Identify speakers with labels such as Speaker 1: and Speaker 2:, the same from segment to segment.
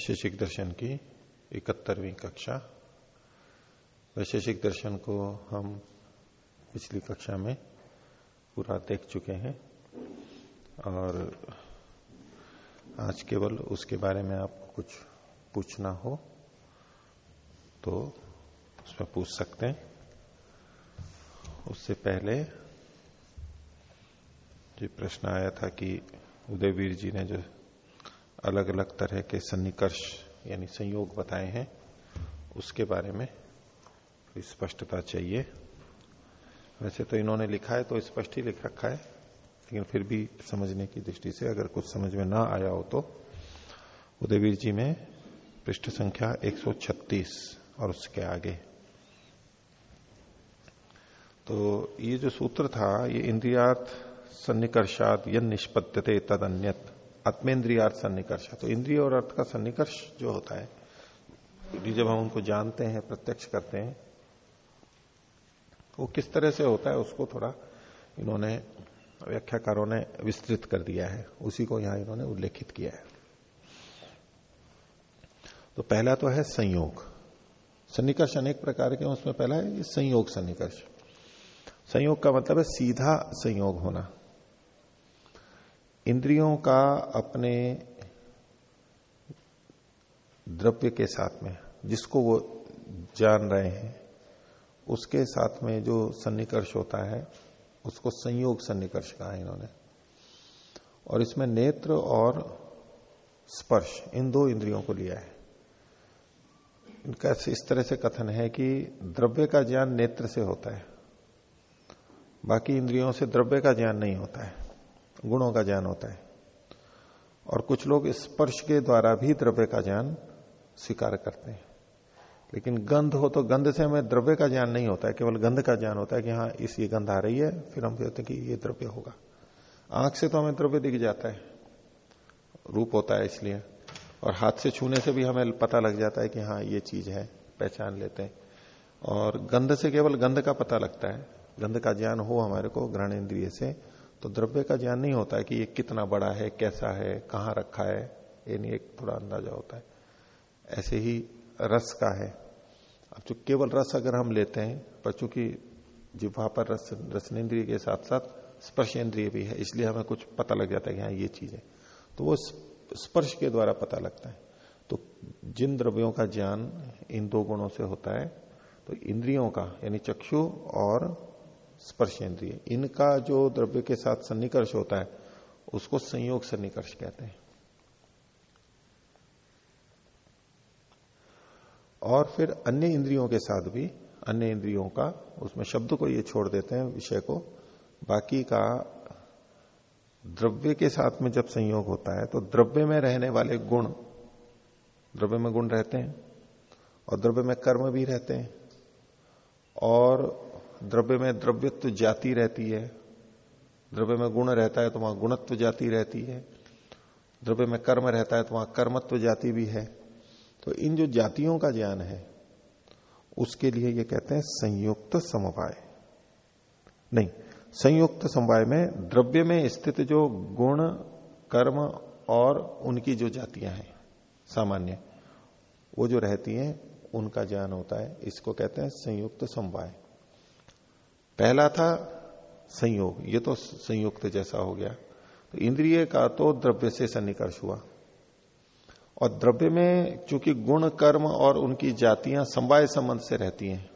Speaker 1: वैशेषिक दर्शन की इकहत्तरवीं कक्षा। वैशेषिक दर्शन को हम पिछली कक्षा में पूरा देख चुके हैं और आज केवल उसके बारे में आपको कुछ पूछना हो तो उसमें पूछ सकते हैं। उससे पहले जो प्रश्न आया था कि उदयवीर जी ने जो अलग अलग तरह के सन्निकर्ष, यानी संयोग बताए हैं, उसके बारे में स्पष्टता चाहिए। वैसे तो इन्होंने लिखा है तो स्पष्ट ही लिख रखा है, लेकिन फिर भी समझने की दृष्टि से अगर कुछ समझ में ना आया हो तो। उदयवीर जी में पृष्ठ संख्या 136 और उसके आगे। तो ये जो सूत्र था, ये इंद्रियार्थ सन्निकर्षात यन निष्पत्ति तद अन्यत आत्मेन्द्रियार्थ सन्निकर्ष तो इंद्रिय और अर्थ का सन्निकर्ष जो होता है यदि जब हम उनको जानते हैं, प्रत्यक्ष करते हैं, वो किस तरह से होता है उसको थोड़ा इन्होंने व्याख्याकारों ने विस्तृत कर दिया है। उसी को यहाँ इन्होंने उल्लेखित किया है। तो पहला तो है संयोग। सन्निकर्ष अनेक प्रकार के उसमें पहला है संयोग सन्निकर्ष संयोग का मतलब है सीधा संयोग होना। इंद्रियों का अपने द्रव्य के साथ में, जिसको वो जान रहे हैं, उसके साथ में जो सन्निकर्ष होता है, उसको संयोग सन्निकर्ष कहा है इन्होंने। और इसमें नेत्र और स्पर्श, इन दो इंद्रियों को लिया है। इनका इस तरह से कथन है कि द्रव्य का ज्ञान नेत्र से होता है, बाकी इंद्रियों से द्रव्य का ज्ञान नहीं होता है। गुणों का ज्ञान होता है। और कुछ लोग स्पर्श के द्वारा भी द्रव्य का ज्ञान स्वीकार करते हैं। लेकिन गंध हो तो गंध से हमें द्रव्य का ज्ञान नहीं होता है, केवल गंध का ज्ञान होता है कि हाँ इस ये गंध आ रही है, फिर हम कहते हैं कि ये द्रव्य होगा। आँख से तो हमें द्रव्य दिख जाता है, रूप होता है इसलिए। और हाथ से छूने से भी हमें पता लग जाता है कि हाँ ये चीज़ है, पहचान लेते हैं। और गंध से केवल गंध का पता लगता है, गंध का ज्ञान हो हमारे को ग्रहण इंद्रिय से तो द्रव्य का ज्ञान नहीं होता है कि ये कितना बड़ा है, कैसा है, कहाँ रखा है, ये नहीं, एक थोड़ा अंदाज़ा होता है। ऐसे ही रस का है। अब जो केवल रस अगर हम लेते हैं, पर चूँकि जिह्वा पर रस, रसनेन्द्रिय के साथ साथ स्पर्श इंद्रिय भी है, इसलिए हमें कुछ पता लग जाता है कि हाँ ये चीज़। है तो वो स्पर्श के द्वारा पता लगता है। तो जिन द्रव्यों का ज्ञान इन दो गुणों से होता है तो इंद्रियों का, यानी चक्षु और स्पर्श इंद्रिय इनका जो द्रव्य के साथ सन्निकर्ष होता है, उसको संयोग सन्निकर्ष कहते हैं। और फिर अन्य इंद्रियों के साथ भी, अन्य इंद्रियों का, उसमें शब्द को ये छोड़ देते हैं, विषय को। बाकी का द्रव्य के साथ में जब संयोग होता है तो द्रव्य में रहने वाले गुण, द्रव्य में गुण रहते हैं, और द्रव्य में कर्म भी रहते हैं, और द्रव्य में द्रव्यत्व जाति रहती है। द्रव्य में गुण रहता है तो वहाँ गुणत्व जाति रहती है। द्रव्य में कर्म रहता है तो वहाँ कर्मत्व जाति भी है। तो इन जो जातियों का ज्ञान है, उसके लिए ये कहते हैं संयुक्त समवाय। नहीं, संयुक्त समवाय में द्रव्य में स्थित जो गुण, कर्म और उनकी जो जातियाँ हैं, सामान्य, वो जो रहती हैं, उनका ज्ञान होता है। इसको कहते हैं संयुक्त समवाय। पहला था संयोग, ये तो संयुक्त जैसा हो गया। तो इंद्रिय का तो द्रव्य से सन्निकर्ष हुआ। और द्रव्य में चूँकि गुण, कर्म और उनकी जातियाँ समवाय संबंध से रहती हैं,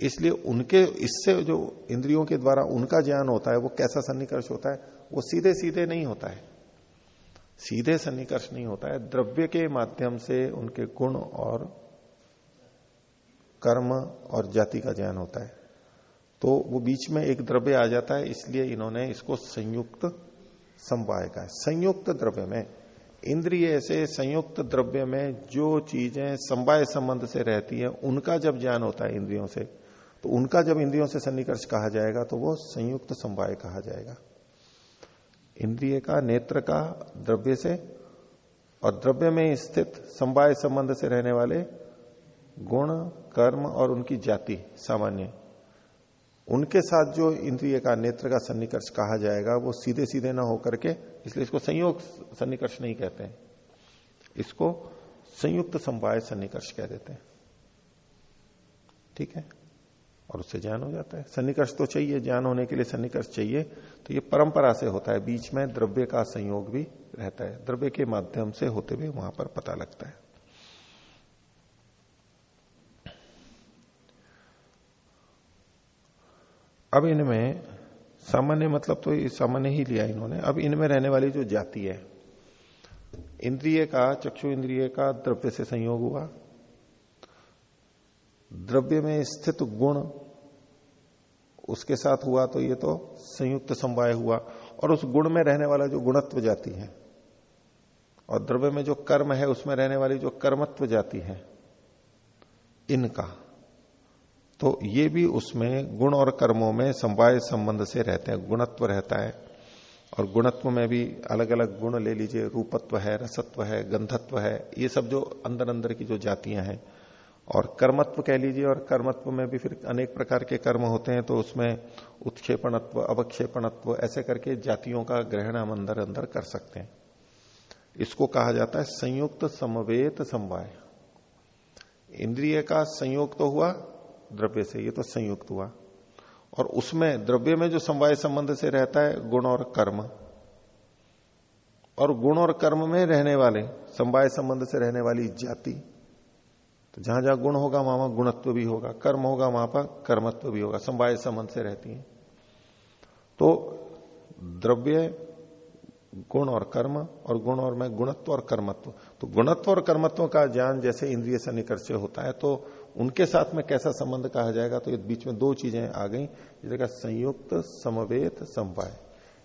Speaker 1: इसलिए उनके, इससे जो इंद्रियों के द्वारा उनका ज्ञान होता है, वो कैसा सन्निकर्ष होता है, वो सीधे सीधे नहीं होता है। सीधे सन्निकर्ष नहीं होता है। द्रव्य के माध्यम से उनके गुण और कर्म और जाति का ज्ञान होता है। तो वो बीच में एक द्रव्य आ जाता है, इसलिए इन्होंने इसको संयुक्त समवाय का संयुक्त द्रव्य में, इंद्रिय से संयुक्त द्रव्य में जो चीज़ें समवाय संबंध से रहती है, उनका जब ज्ञान होता है इंद्रियों से तो उनका जब इंद्रियों से सन्निकर्ष कहा जाएगा तो वो संयुक्त समवाय कहा जाएगा। इंद्रिय का, नेत्र का द्रव्य से और द्रव्य में स्थित समवाय संबंध से रहने वाले गुण, कर्म और उनकी जाति, सामान्य उनके साथ जो इंद्रिय का, नेत्र का सन्निकर्ष कहा जाएगा, वो सीधे सीधे ना होकर के, इसलिए इसको संयोग सन्निकर्ष नहीं कहते हैं। इसको संयुक्त समवाय सन्निकर्ष कह देते हैं। ठीक है? और उससे ज्ञान हो जाता है। सन्निकर्ष तो चाहिए, ज्ञान होने के लिए सन्निकर्ष चाहिए। तो ये परंपरा से होता है। बीच में द्रव्य का संयोग भी रहता है। द्रव्य के माध्यम से होते हुए वहाँ पर पता लगता है। अब इनमें सामान्य मतलब तो सामान्य ही लिया इन्होंने। अब इनमें रहने वाली जो जाति है, इंद्रिय का, चक्षु इंद्रिय का द्रव्य से संयोग हुआ। द्रव्य में स्थित गुण उसके साथ हुआ तो ये तो संयुक्त समवाय हुआ। और उस गुण में रहने वाला जो गुणत्व जाति है, और द्रव्य में जो कर्म है, उसमें रहने वाली जो कर्मत्व जाति है, इनका। तो ये भी उसमें गुण और कर्मों में समवाय संबंध से रहते हैं, गुणत्व रहता है। और गुणत्व में भी अलग अलग गुण ले लीजिए, रूपत्व है, रसत्व है, गंधत्व है, ये सब जो अंदर अंदर की जो जातियाँ हैं। और कर्मत्व कह लीजिए, और कर्मत्व में भी फिर अनेक प्रकार के कर्म होते हैं तो उसमें उत्क्षेपणत्व, अवक्षेपणत्व, ऐसे करके जातियों का ग्रहण हम अंदर अंदर कर सकते हैं। इसको कहा जाता है संयुक्त समवेत समवाय। इंद्रिय का संयोग तो हुआ द्रव्य से, ये तो संयुक्त हुआ। और उसमें द्रव्य में जो समवाय संबंध से रहता है, गुण और कर्म। और गुण और कर्म में रहने वाले, समवाय संबंध से रहने वाली जाति। तो जहाँ जहाँ गुण होगा, वहाँ वहाँ गुणत्व भी होगा। कर्म होगा, वहाँ पर कर्मत्व भी होगा, समवाय संबंध से रहती है। तो द्रव्य, गुण और कर्म, और गुण और मैं गुणत्व और कर्मत्व। तो गुणत्व और कर्मत्व का ज्ञान जैसे इंद्रिय सन्निकर्ष होता है तो उनके साथ में कैसा संबंध कहा जाएगा? तो बीच में दो चीज़ें आ गई। जैसे संयुक्त, समवेत, समवाय।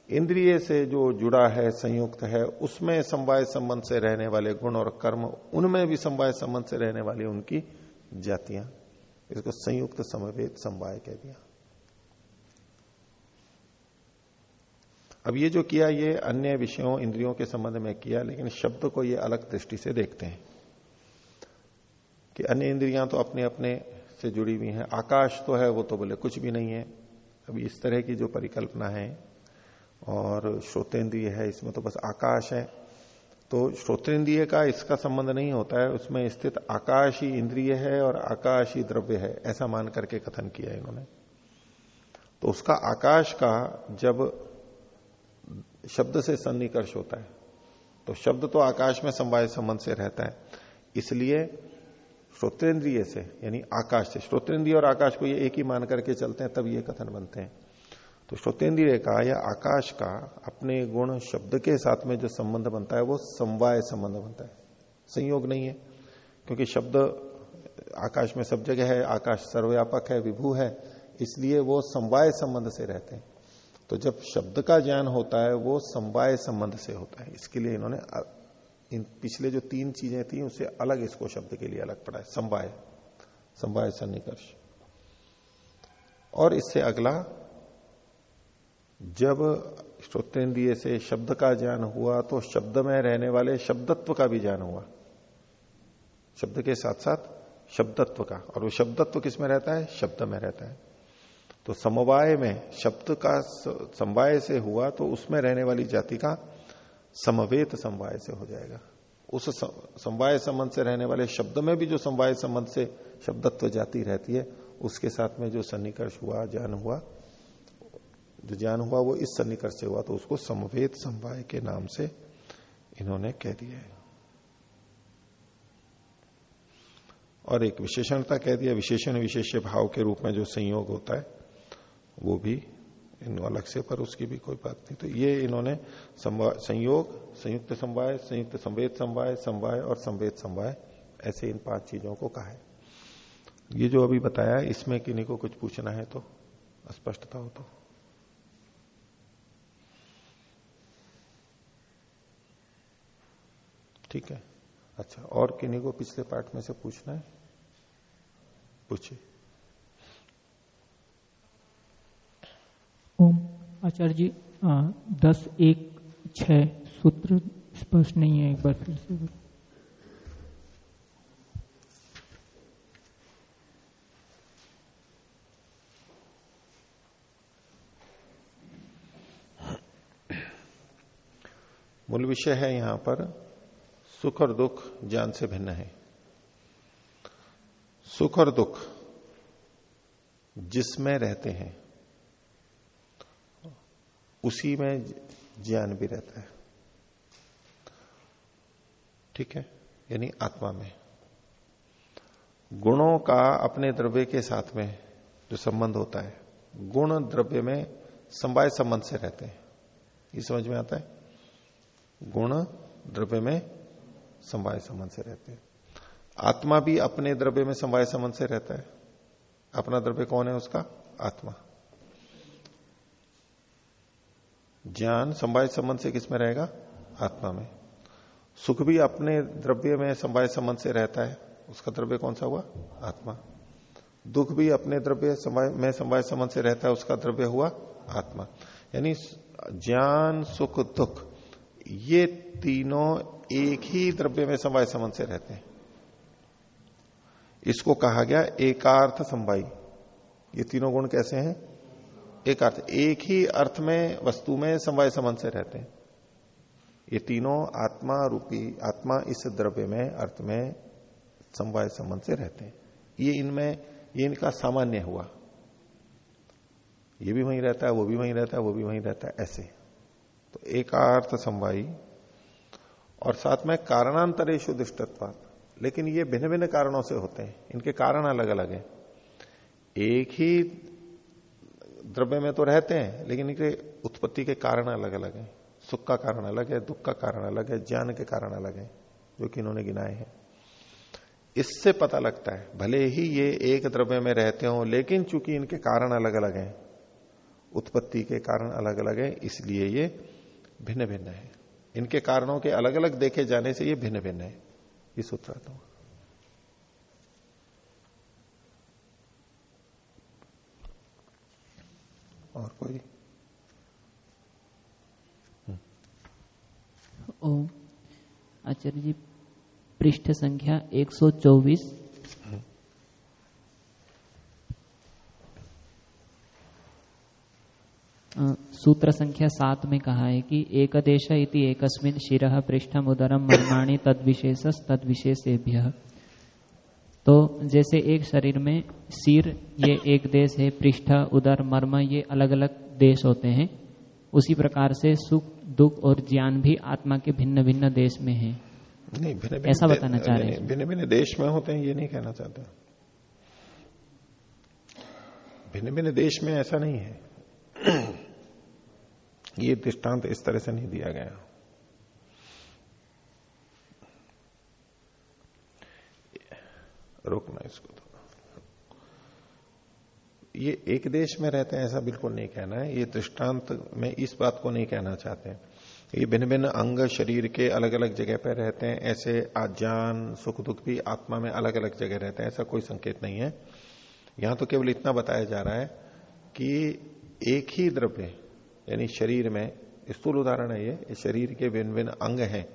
Speaker 1: इंद्रिय से जो जुड़ा है, संयुक्त है, उसमें समवाय संबंध से रहने वाले गुण और कर्म, उनमें भी समवाय संबंध से रहने वाली उनकी जातियाँ। इसको संयुक्त, समवेत, समवाय कह दिया। अब ये जो किया, ये अन्य विषयों, इंद्रियों के संबंध में किया, लेकिन शब्द को ये अलग दृष्टि से देखते हैं। कि अन्य इंद्रियाँ तो अपने अपने से जुड़ी हुई हैं। आकाश तो है, वो तो बोले कुछ भी नहीं है। अभी इस तरह की जो परिकल्पना है, और श्रोतेंद्रिय है, इसमें तो बस आकाश है। तो श्रोतेंद्रिय का इसका संबंध नहीं होता है, उसमें स्थित आकाश ही इंद्रिय है और आकाश ही द्रव्य है, ऐसा मान करके कथन किया है इन्होंने। तो उसका आकाश का जब शब्द से सन्निकर्ष होता है तो शब्द तो आकाश में समवाय संबंध से रहता है। इसलिए श्रोतेंद्रिय से, यानी आकाश से। श्रोतेंद्रिय और आकाश को ये एक ही मान करके चलते हैं, तब ये कथन बनते हैं। तो श्रोतेंद्रिय का या आकाश का अपने गुण शब्द के साथ में जो संबंध बनता है, वो समवाय संबंध बनता है। संयोग नहीं है, क्योंकि शब्द आकाश में सब जगह है, आकाश सर्वव्यापक है, विभू है, इसलिए वो समवाय संबंध से रहते हैं। तो जब शब्द का ज्ञान होता है, वो समवाय संबंध से होता है। इसके लिए इन्होंने इन पिछले जो तीन चीज़ें थी उससे अलग इसको शब्द के लिए अलग पड़ा है समवाय संवाय सन्निकर्ष। और इससे अगला, जब श्रोतेन्द्रिय से शब्द का ज्ञान हुआ तो शब्द में रहने वाले शब्दत्व का भी ज्ञान हुआ। शब्द के साथ साथ शब्दत्व का, और वो शब्दत्व किसमें रहता है? शब्द में रहता है। तो समवाय में, शब्द का समवाय से हुआ तो उसमें रहने वाली जाति का समवेत समवाय से हो जाएगा। उस समवाय संबंध से रहने वाले शब्द में भी जो समवाय संबंध से शब्दत्व जाति रहती है, उसके साथ में जो सन्निकर्ष हुआ, ज्ञान हुआ, जो ज्ञान हुआ, वो इस सन्निकर्ष से हुआ तो उसको समवेत समवाय के नाम से इन्होंने कह दिया है। और एक विशेषणता कह दिया विशेषण विशेष भाव के रूप में जो संयोग होता है, वो भी इन अलग से, पर उसकी भी कोई बात नहीं। तो ये इन्होंने संयोग, संयुक्त समवाय, संयुक्त संवेद समवाय समवाय और संवेद समवाय, ऐसे इन पाँच चीज़ों को कहा है। ये जो अभी बताया, इसमें किन्हीं को कुछ पूछना है तो स्पष्टता हो तो। ठीक है। अच्छा और किन्हीं को पिछले पार्ट में से पूछना है? पूछिए।
Speaker 2: ओम आचार्य जी आ, दस एक छ सूत्र स्पष्ट नहीं है एक बार फिर से
Speaker 1: मूल विषय है यहाँ पर सुख और दुख ज्ञान से भिन्न है। सुख और दुख जिसमें रहते हैं उसी में ज्ञान भी रहता है। ठीक है? यानी आत्मा में। गुणों का अपने द्रव्य के साथ में जो संबंध होता है, गुण द्रव्य में संवाय संबंध से रहते हैं। ये समझ में आता है? गुण द्रव्य में समवाय संबंध से रहते हैं। आत्मा भी अपने द्रव्य में समवाय संबंध से रहता है। अपना द्रव्य कौन है उसका? आत्मा। ज्ञान समवाय संबंध से किसमें रहेगा? आत्मा में। सुख भी अपने द्रव्य में समवाय संबंध से रहता है। उसका द्रव्य कौन सा हुआ? आत्मा। दुख भी अपने द्रव्य में समवाय संबंध से रहता है, उसका द्रव्य हुआ आत्मा। यानी ज्ञान, सुख, दुख, ये तीनों एक ही द्रव्य में समवाय संबंध से रहते हैं। इसको कहा गया एकार्थ संवाई ये तीनों गुण कैसे हैं? एक अर्थ, एक ही अर्थ में, वस्तु में समवाय संबंध से रहते हैं। ये तीनों आत्मा रूपी, आत्मा इस द्रव्य में, अर्थ में समवाय संबंध से रहते हैं। ये इनमें, ये इनका सामान्य हुआ। ये भी वहीं रहता है, वो भी वहीं रहता है, वो भी वहीं रहता है, ऐसे। तो एकार्थ समवायी और साथ में कारणांतरेशु दुष्टत्वात। लेकिन ये भिन्न भिन्न कारणों से होते हैं। इनके कारण अलग अलग हैं। एक ही द्रव्य में तो रहते हैं, लेकिन इनके उत्पत्ति के कारण अलग अलग हैं। सुख का कारण अलग है, दुख का कारण अलग है, ज्ञान के कारण अलग है, जो कि इन्होंने गिनाए हैं। इससे पता लगता है, भले ही ये एक द्रव्य में रहते हो, लेकिन चूँकि इनके कारण अलग अलग हैं, उत्पत्ति के कारण अलग अलग है, इसलिए ये भिन्न भिन्न है। इनके कारणों के अलग अलग देखे जाने से ये भिन्न भिन्न है, ये सूत्र सूत्रार्थ और कोई?
Speaker 3: ओम। आचार्य जी, पृष्ठ संख्या 124 सूत्र संख्या सात में कहा है कि एक देश इति मर्माणी तद विशेष तद विशेषेभ्य तो जैसे एक शरीर में सिर ये एक देश है पृष्ठ उदर मर्म ये अलग अलग देश होते हैं। उसी प्रकार से सुख दुख और ज्ञान भी आत्मा के भिन्न भिन्न देश में है।
Speaker 1: नहीं भिन्न भिन्न
Speaker 3: ऐसा बताना चाह रहे हैं।
Speaker 1: भिन्न भिन्न देश में होते हैं ये नहीं कहना चाहते। भिन्न भिन्न देश में ऐसा नहीं है। ये दृष्टांत इस तरह से नहीं दिया गया। रोकना इसको थोड़ा ये एक देश में रहते हैं, ऐसा बिल्कुल नहीं कहना है। ये दृष्टांत में इस बात को नहीं कहना चाहते हैं। ये भिन्न भिन्न अंग शरीर के अलग अलग जगह पर रहते हैं, ऐसे आज्ञान सुख दुख भी आत्मा में अलग अलग जगह रहते हैं, ऐसा कोई संकेत नहीं है। यहाँ तो केवल इतना बताया जा रहा है कि एक ही द्रव्य, यानी शरीर में, स्थूल उदाहरण है ये शरीर के भिन्न भिन्न अंग हैं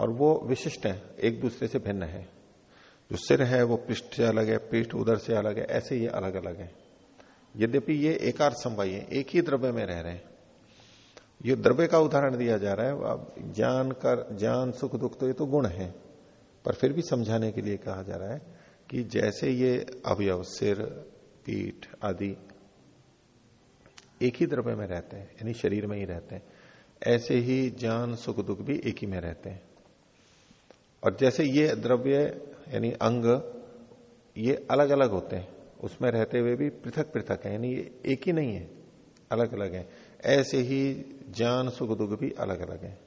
Speaker 1: और वो विशिष्ट है, एक दूसरे से भिन्न है। जो सिर है वो पृष्ठ से अलग है, पृष्ठ उधर से अलग है, ऐसे ये अलग अलग है। यद्यपि ये एकार संवाई है, एक ही द्रव्य में रह रहे हैं। ये द्रव्य का उदाहरण दिया जा रहा है, अब ज्ञान कर, ज्ञान, सुख, दुख तो ये तो गुण है। पर फिर भी समझाने के लिए कहा जा रहा है कि जैसे ये अवयव, सिर, पीठ आदि एक ही द्रव्य में रहते हैं, यानी शरीर में ही रहते हैं, ऐसे ही ज्ञान, सुख, दुख भी एक ही में रहते हैं। और जैसे ये द्रव्य यानी अंग, ये अलग अलग होते हैं। उसमें रहते हुए भी पृथक पृथक है, यानी ये एक ही नहीं है अलग अलग है। ऐसे ही ज्ञान सुख दुख भी अलग अलग है।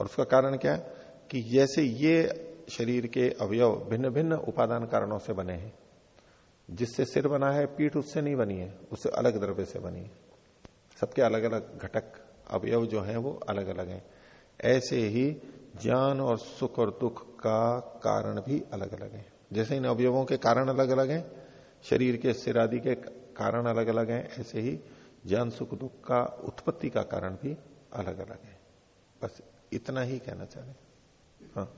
Speaker 1: और उसका कारण क्या? है कि जैसे ये शरीर के अवयव भिन्न भिन्न उपादान कारणों से बने हैं, जिससे सिर बना है, पीठ उससे नहीं बनी है, उससे अलग द्रव्य से बनी है। सबके अलग अलग घटक अवयव जो है, वो अलग अलग हैं। ऐसे ही ज्ञान और सुख और दुख का कारण भी अलग अलग है। जैसे इन अवयवों के कारण अलग अलग हैं, शरीर के सिर आदि के कारण अलग अलग हैं, ऐसे ही ज्ञान, सुख, दुख का उत्पत्ति का कारण भी अलग अलग है। बस इतना ही कहना चाह। रहे हाँ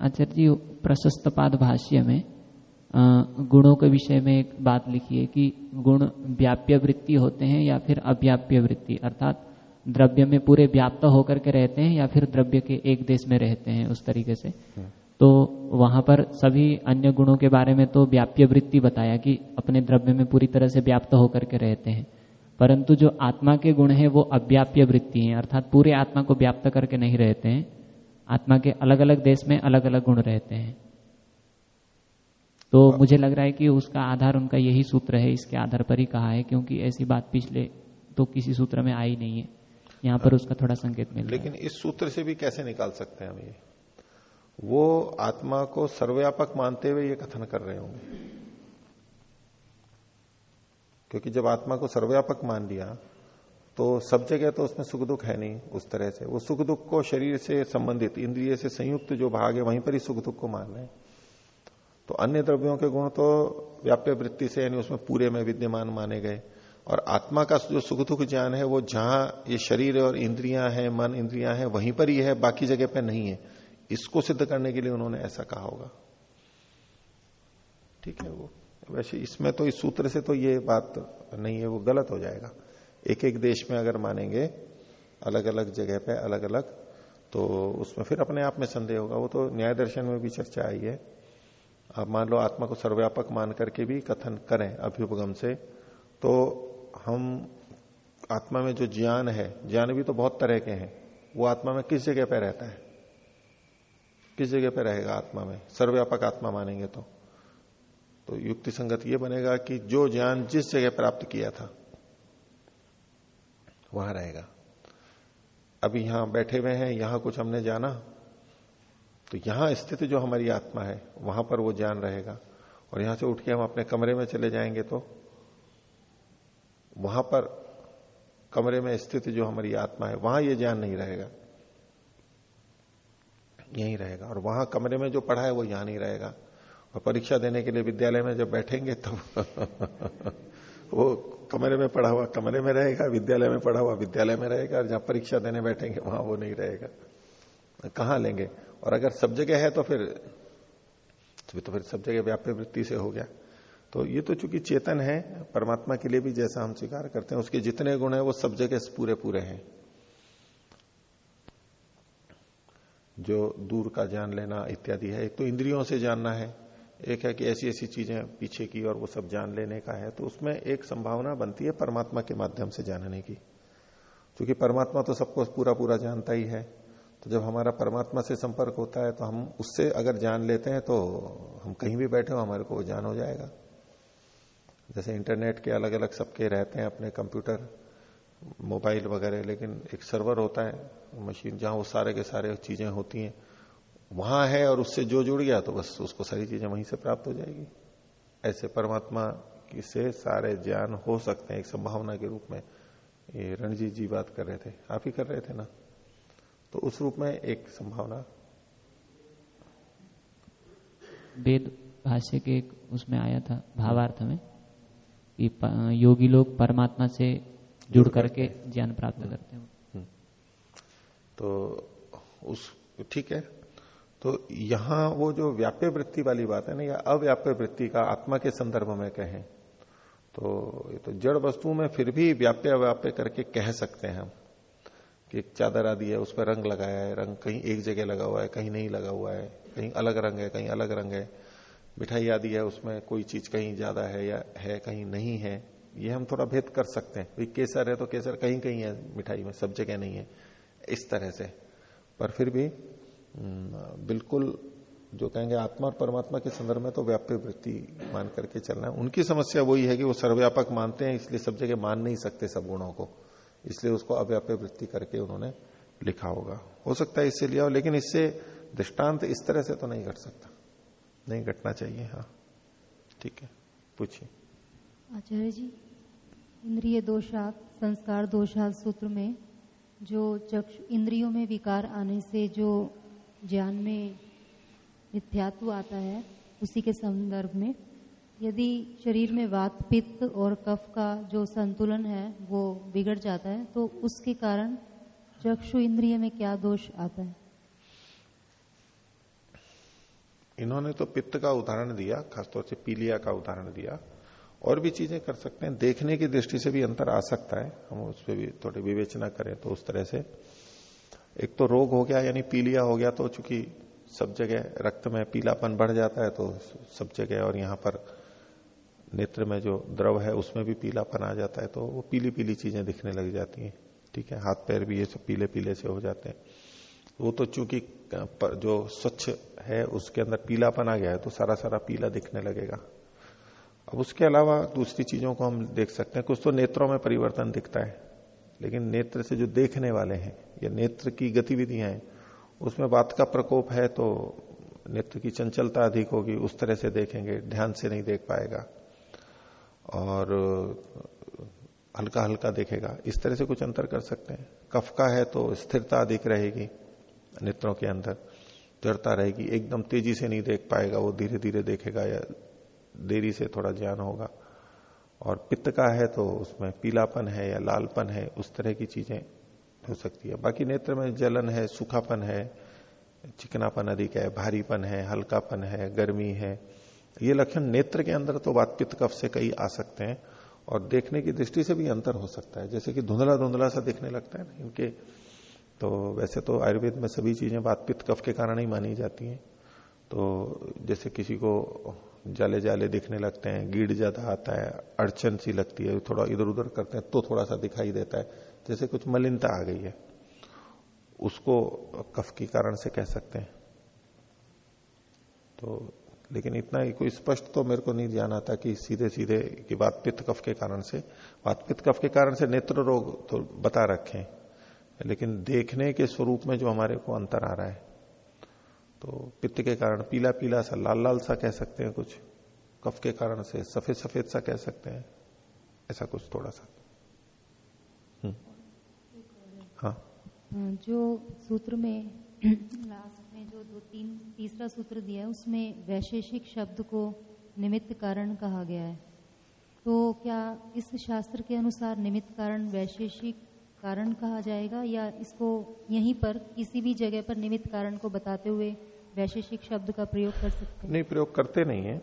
Speaker 3: आचार्य जी, प्रशस्त पाद भाष्य में गुणों के विषय में एक बात लिखी है कि गुण व्याप्य वृत्ति होते हैं या फिर अव्याप्य वृत्ति, अर्थात द्रव्य में पूरे व्याप्त होकर के रहते हैं या फिर द्रव्य के एक देश में रहते हैं उस तरीके से। तो वहाँ पर सभी अन्य गुणों के बारे में तो व्याप्य वृत्ति बताया कि अपने द्रव्य में पूरी तरह से व्याप्त होकर के रहते हैं। परंतु जो आत्मा के गुण है वो अव्याप्य वृत्ति है अर्थात पूरे आत्मा को व्याप्त करके नहीं रहते हैं। आत्मा के अलग अलग देश में अलग अलग गुण रहते हैं। तो मुझे लग रहा है कि उसका आधार उनका यही सूत्र है इसके आधार पर ही कहा है क्योंकि ऐसी बात पिछले तो किसी सूत्र में आई नहीं है। यहाँ पर उसका थोड़ा संकेत मिल
Speaker 1: लेकिन इस सूत्र से भी कैसे निकाल सकते हैं हम ये? वो आत्मा को सर्वव्यापक मानते हुए ये कथन कर रहे होंगे। क्योंकि जब आत्मा को सर्वव्यापक मान लिया तो सब जगह तो उसमें सुख दुख है नहीं उस तरह से। वो सुख दुख को शरीर से संबंधित इंद्रिय से संयुक्त जो भाग है वहीं पर ही सुख दुख को मान रहे हैं। तो अन्य द्रव्यों के गुण तो व्याप्य वृत्ति से यानी उसमें पूरे में विद्यमान माने गए। और आत्मा का जो सुख दुख ज्ञान है, वो जहाँ ये शरीर और इंद्रियाँ हैं, मन इंद्रियाँ हैं, वहीं पर ही है, बाकी जगह पर नहीं है। इसको सिद्ध करने के लिए उन्होंने ऐसा कहा होगा। ठीक है वो। वैसे इसमें तो इस सूत्र से तो ये बात नहीं है, वो गलत हो जाएगा। एक एक देश में अगर मानेंगे अलग अलग जगह पे अलग अलग तो उसमें फिर अपने आप में संदेह होगा। वो तो न्याय दर्शन में भी चर्चा आई है। आप मान लो, आत्मा को सर्वव्यापक मान करके भी कथन करें अभ्युपगम से तो हम आत्मा में जो ज्ञान है, ज्ञान भी तो बहुत तरह के हैं, वो आत्मा में किस जगह पे रहता है? किस जगह पे रहेगा आत्मा में? सर्वव्यापक आत्मा मानेंगे तो। तो युक्ति संगत ये बनेगा कि जो ज्ञान जिस जगह प्राप्त किया था, वहाँ रहेगा। अभी यहाँ बैठे हुए हैं, यहाँ कुछ हमने जाना तो यहाँ स्थित जो हमारी आत्मा है, वहाँ पर वो ज्ञान रहेगा। और यहाँ से उठ के हम अपने कमरे में चले जाएँगे तो वहाँ पर कमरे में स्थित जो हमारी आत्मा है, वहाँ ये ज्ञान नहीं रहेगा। यहीं रहेगा। और वहाँ कमरे में जो पढ़ा है, वो यहाँ नहीं रहेगा। और परीक्षा देने के लिए विद्यालय में जब बैठेंगे तब वो कमरे में पढ़ा हुआ, कमरे में रहेगा, विद्यालय में पढ़ा हुआ, विद्यालय में रहेगा, और जहाँ परीक्षा देने बैठेंगे, वहाँ वो नहीं रहेगा। कहाँ लेंगे? और अगर सब जगह है तो फिर तो फिर सब जगह व्याप्य वृत्ति से हो गया। तो ये तो चूँकि चेतन है, परमात्मा के लिए भी जैसा हम स्वीकार करते हैं, उसके जितने गुण है, वो सब जगह पूरे पूरे हैं। जो दूर का जान लेना इत्यादि है, एक तो इंद्रियों से जानना है, एक है कि ऐसी ऐसी चीज़ें पीछे की और वो सब जान लेने का है तो उसमें एक संभावना बनती है परमात्मा के माध्यम से जानने की। क्योंकि परमात्मा तो सबको पूरा पूरा जानता ही है तो जब हमारा परमात्मा से संपर्क होता है तो हम उससे अगर जान लेते हैं तो हम कहीं भी बैठे हो, हमारे को वो जान हो जाएगा। जैसे इंटरनेट के अलग अलग सबके रहते हैं अपने कंप्यूटर, मोबाइल वगैरह, लेकिन एक सर्वर होता है, मशीन जहाँ वो सारे के सारे चीज़ें होती हैं, वहाँ है और उससे जो जुड़ गया तो बस उसको सारी चीज़ें वहीं से प्राप्त हो जाएगी। ऐसे परमात्मा से सारे ज्ञान हो सकते हैं एक संभावना के रूप में। ये रणजीत जी बात कर रहे थे। आप ही कर रहे थे ना? तो उस रूप में एक संभावना।
Speaker 3: वेद भाष्य के एक उसमें आया था, भावार्थ में। कि योगी लोग परमात्मा से जुड़ करके ज्ञान प्राप्त करते हैं। हम्म।
Speaker 1: तो उस ठीक है। तो यहाँ वो जो व्याप्य वृत्ति वाली बात है ना या अव्याप्य वृत्ति का आत्मा के संदर्भ में कहें तो ये तो जड़ वस्तु में फिर भी व्याप्य अव्याप्य करके कह सकते हैं हम कि एक चादर आदि है उस पर रंग लगाया है रंग कहीं एक जगह लगा हुआ है कहीं नहीं लगा हुआ है कहीं अलग रंग है कहीं अलग रंग है। मिठाई आदि है, उसमें कोई चीज़ कहीं ज़्यादा है या है, कहीं नहीं है, ये हम थोड़ा भेद कर सकते हैं। भाई, केसर है तो केसर कहीं कहीं है, मिठाई में सब जगह नहीं है, इस तरह से। पर फिर भी बिल्कुल जो कहेंगे आत्मा और परमात्मा के संदर्भ में तो व्याप्य वृत्ति मान करके चलना है। उनकी समस्या वही है कि वो सर्वव्यापक मानते हैं, इसलिए सब जगह मान नहीं सकते सब गुणों को। इसलिए उसको अव्याप्य वृत्ति करके उन्होंने लिखा होगा। हो सकता है इससे लिया हो, लेकिन इससे दृष्टांत इस तरह से तो नहीं घट सकता। नहीं घटना चाहिए हाँ। ठीक है, पूछिए।
Speaker 4: आचार्य जी, इंद्रिय दोषात, संस्कार दोषात सूत्र में जो चक्षु इंद्रियों में विकार आने से जो ज्ञान में मिथ्यात्व आता है, उसी के संदर्भ में यदि शरीर में वात, पित्त और कफ का जो संतुलन है, वो बिगड़ जाता है तो उसके कारण चक्षु इंद्रिय में क्या दोष आता है?
Speaker 1: इन्होंने तो पित्त का उदाहरण दिया, खासतौर से पीलिया का उदाहरण दिया। और भी चीज़ें कर सकते हैं। देखने की दृष्टि से भी अंतर आ सकता है। हम उस पर भी थोड़ी विवेचना करें तो उस तरह से। एक तो रोग हो गया, यानी पीलिया हो गया तो चूँकि सब जगह रक्त में पीलापन बढ़ जाता है तो सब जगह और यहाँ पर नेत्र में जो द्रव है उसमें भी पीलापन आ जाता है तो वो पीली पीली चीज़ें दिखने लग जाती हैं। ठीक है हाथ पैर भी ये सब पीले पीले से हो जाते हैं। वो तो चूँकि जो स्वच्छ है, उसके अंदर पीलापन आ गया है तो सारा सारा पीला दिखने लगेगा। अब उसके अलावा दूसरी चीज़ों को हम देख सकते हैं। कुछ तो नेत्रों में परिवर्तन दिखता है, लेकिन नेत्र से जो देखने वाले हैं, या नेत्र की गतिविधियाँ हैं, उसमें बात का प्रकोप है तो नेत्र की चंचलता अधिक होगी, उस तरह से देखेंगे, ध्यान से नहीं देख पाएगा। और हल्का हल्का देखेगा। इस तरह से कुछ अंतर कर सकते हैं। कफ का है तो स्थिरता अधिक रहेगी। नेत्रों के अंदर जड़ता रहेगी, एकदम तेज़ी से नहीं देख पाएगा, वो धीरे धीरे देखेगा या देरी से थोड़ा ज्ञान होगा। और पित्त का है तो उसमें पीलापन है या लालपन है, उस तरह की चीज़ें हो सकती है। बाकी नेत्र में जलन है, सूखापन है, चिकनापन अधिक है, भारीपन है, हल्कापन है, गर्मी है। ये लक्षण नेत्र के अंदर तो बात पित्त कफ से कई आ सकते हैं और देखने की दृष्टि से भी अंतर हो सकता है। जैसे कि धुंधला धुंधला सा देखने लगता है ना, इनके तो वैसे तो आयुर्वेद में सभी चीज़ें बात पित्त कफ के कारण ही मानी जाती हैं। तो जैसे किसी को जाले जाले दिखने लगते हैं गीड़ ज़्यादा आता है, अड़चन सी लगती है, थोड़ा इधर उधर करते हैं तो थोड़ा सा दिखाई देता है, जैसे कुछ मलिनता आ गई है, उसको कफ के कारण से कह सकते हैं। तो लेकिन इतना ही, कोई स्पष्ट तो मेरे को नहीं ध्यान आता कि सीधे सीधे की बात पित्त कफ के कारण से बात पित्त कफ के कारण से नेत्र रोग तो बता रखे लेकिन देखने के स्वरूप में जो हमारे को अंतर आ रहा है तो पित्त के कारण पीला पीला सा लाल लाल सा कह सकते हैं कुछ, कफ के कारण से सफ़ेद सफ़ेद सा कह सकते हैं, ऐसा कुछ थोड़ा सा। हम्म।
Speaker 4: हाँ। जो सूत्र में, लास्ट में जो दो तीन, तीसरा सूत्र दिया है, उसमें वैशेषिक शब्द को निमित्त कारण कहा गया है। तो क्या इस शास्त्र के अनुसार निमित्त कारण वैशेषिक कारण कहा जाएगा या इसको यहीं पर किसी भी जगह पर निमित्त कारण को बताते हुए वैशेषिक शब्द का प्रयोग कर सकते हैं?
Speaker 1: नहीं, प्रयोग करते नहीं है।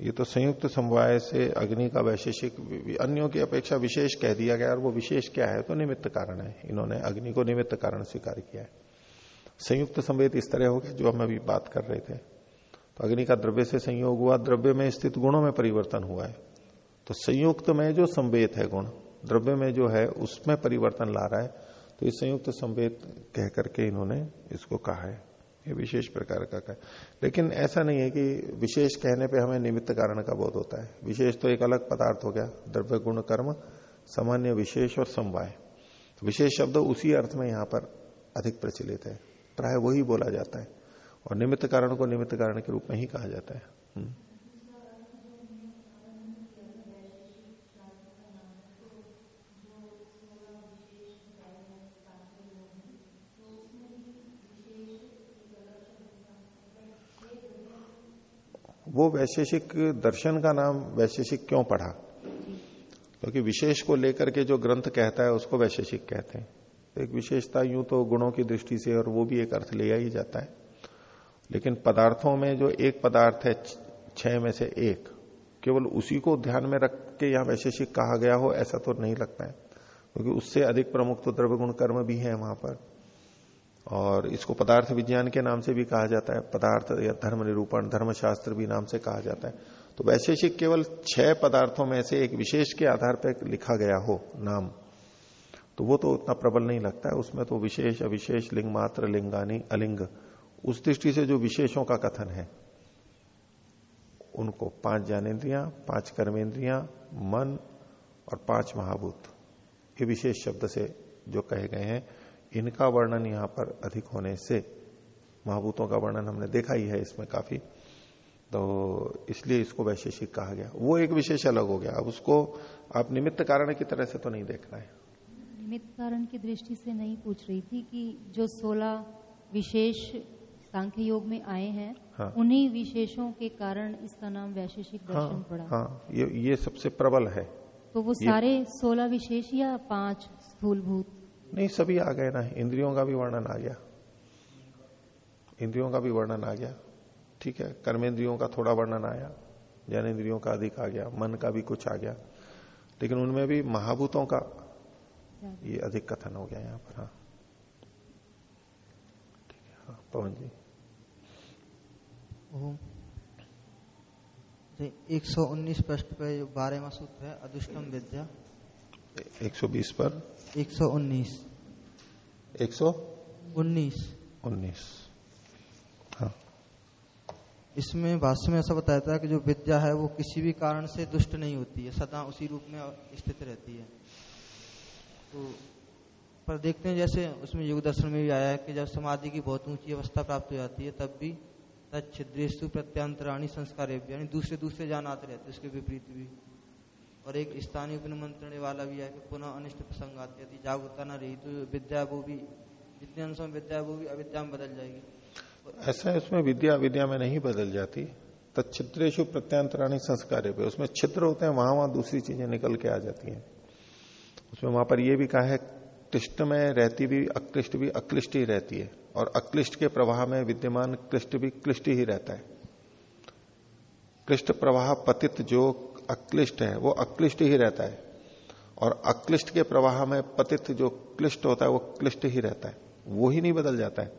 Speaker 1: ये तो संयुक्त समवाय से अग्नि का वैशेषिक अन्यों की अपेक्षा विशेष कह दिया गया और वो विशेष क्या है? तो निमित्त कारण है। इन्होंने अग्नि को निमित्त कारण स्वीकार किया है। संयुक्त संवेद इस तरह हो गया, जो हम अभी बात कर रहे थे। तो अग्नि का द्रव्य से संयोग हुआ, द्रव्य में स्थित गुणों में परिवर्तन हुआ है। तो संयुक्त में जो संवेद है गुण द्रव्य में जो है, उसमें परिवर्तन ला रहा है तो इस संयुक्त संवेद कह करके इन्होंने इसको कहा है। ये विशेष प्रकार का कहा। लेकिन ऐसा नहीं है कि विशेष कहने पे हमें निमित्त कारण का बोध होता है। विशेष तो एक अलग पदार्थ हो गया, द्रव्य गुण कर्म, सामान्य विशेष और समवाय। विशेष शब्द उसी अर्थ में यहाँ पर अधिक प्रचलित है। प्राय वही बोला जाता है और निमित्त कारण को निमित्त कारण के रूप में ही कहा जाता है। वो वैशेषिक दर्शन का नाम वैशेषिक क्यों पढ़ा? क्योंकि विशेष को लेकर के जो ग्रंथ कहता है, उसको वैशेषिक कहते हैं। तो एक विशेषता यूँ तो गुणों की दृष्टि से और वो भी एक अर्थ लिया ही जाता है। लेकिन पदार्थों में जो एक पदार्थ है छह में से एक, केवल उसी को ध्यान में रख के यहाँ वैशेषिक कहा गया हो, ऐसा तो नहीं लगता है। क्योंकि उससे अधिक प्रमुख तो द्रव्य गुण कर्म भी है वहाँ पर। और इसको पदार्थ विज्ञान के नाम से भी कहा जाता है, पदार्थ या धर्म निरूपण, धर्मशास्त्र भी नाम से कहा जाता है। तो वैशेषिक केवल छह पदार्थों में से एक विशेष के आधार पर लिखा गया हो, नाम। तो वो तो उतना प्रबल नहीं लगता है, उसमें तो विशेष, अविशेष, लिंग मात्र, लिंगानी, अलिंग। उस दृष्टि से जो विशेषों का कथन है, उनको पाँच ज्ञानेन्द्रिया, पाँच कर्मेंद्रिया मन और पाँच महाभूत। ये विशेष शब्द से जो कहे गए हैं इनका वर्णन यहाँ पर अधिक होने से महाभूतों का वर्णन हमने देखा ही है इसमें काफ़ी। तो इसलिए इसको वैशेषिक कहा गया। वो एक विशेष अलग हो गया। अब उसको आप निमित्त कारण की तरह से तो नहीं देखना है।
Speaker 4: निमित्त कारण की दृष्टि से नहीं पूछ रही थी कि जो सोलह विशेष सांख्य योग में आए हैं
Speaker 1: हाँ।
Speaker 4: उन्हीं विशेषों के कारण इसका नाम वैशेषिक दर्शन हाँ पड़ा।
Speaker 1: हाँ ये ये सबसे प्रबल है।
Speaker 4: तो वो सारे सोलह विशेष या पाँच स्थूलभूत?
Speaker 1: नहीं सभी आ गए ना इंद्रियों का भी वर्णन आ गया। इंद्रियों का भी वर्णन आ गया ठीक है? कर्मेंद्रियों का थोड़ा वर्णन आया ज्ञानेन्द्रियों का अधिक आ गया मन का भी कुछ आ गया। लेकिन उनमें भी महाभूतों का ये अधिक कथन हो गया यहाँ पर हाँ। ठीक है हाँ पवन जी।
Speaker 5: एक सौ उन्नीस पृष्ठ पे जो बारहवा सूत्र है अदुष्टम विद्या।
Speaker 1: 120 पर।
Speaker 5: एक सौ उन्नीस।
Speaker 1: 119
Speaker 5: उन्नीस।
Speaker 1: हाँ।
Speaker 5: इसमें भाष्य में ऐसा बताया था कि जो विद्या है वो किसी भी कारण से दुष्ट नहीं होती है सदा उसी रूप में स्थित रहती है। तो पर देखते हैं जैसे उसमें योग दर्शन में भी आया है कि जब समाधि की बहुत ऊँची अवस्था प्राप्त हो जाती है तब भी तत्छिद्रेशु प्रत्यांतराणी संस्कार यानी दूसरे दूसरे जान आते रहते उसके विपरीत भी। और एक स्थानीय उपनिमंत्रण वाला भी है कि पुनः अनिष्ट प्रसंग आते यदि जागरूकता न रही तो विद्या वो भी, जितने अंशों में विद्या वो भी अविद्या में बदल जाएगी।
Speaker 1: ऐसा है, उसमें विद्या विद्या में नहीं बदल जाती। तत्छिद्रेशु प्रत्यांतराणी संस्कार पे, उसमें छिद्र होते हैं, वहाँ वहाँ दूसरी चीज़ें निकल के आ जाती हैं। उसमें वहाँ पर यह भी कहा है, क्लिष्ट में रहती भी, अक्लिष्ट भी अक्लिष्ट ही रहती है, और अक्लिष्ट के प्रवाह में विद्यमान क्लिष्ट भी क्लिष्ट ही रहता है। क्लिष्ट प्रवाह पतित जो अक्लिष्ट है, वो अक्लिष्ट ही रहता है। और अक्लिष्ट के प्रवाह में पतित जो क्लिष्ट होता है, वो क्लिष्ट ही रहता है। वो ही नहीं बदल जाता है।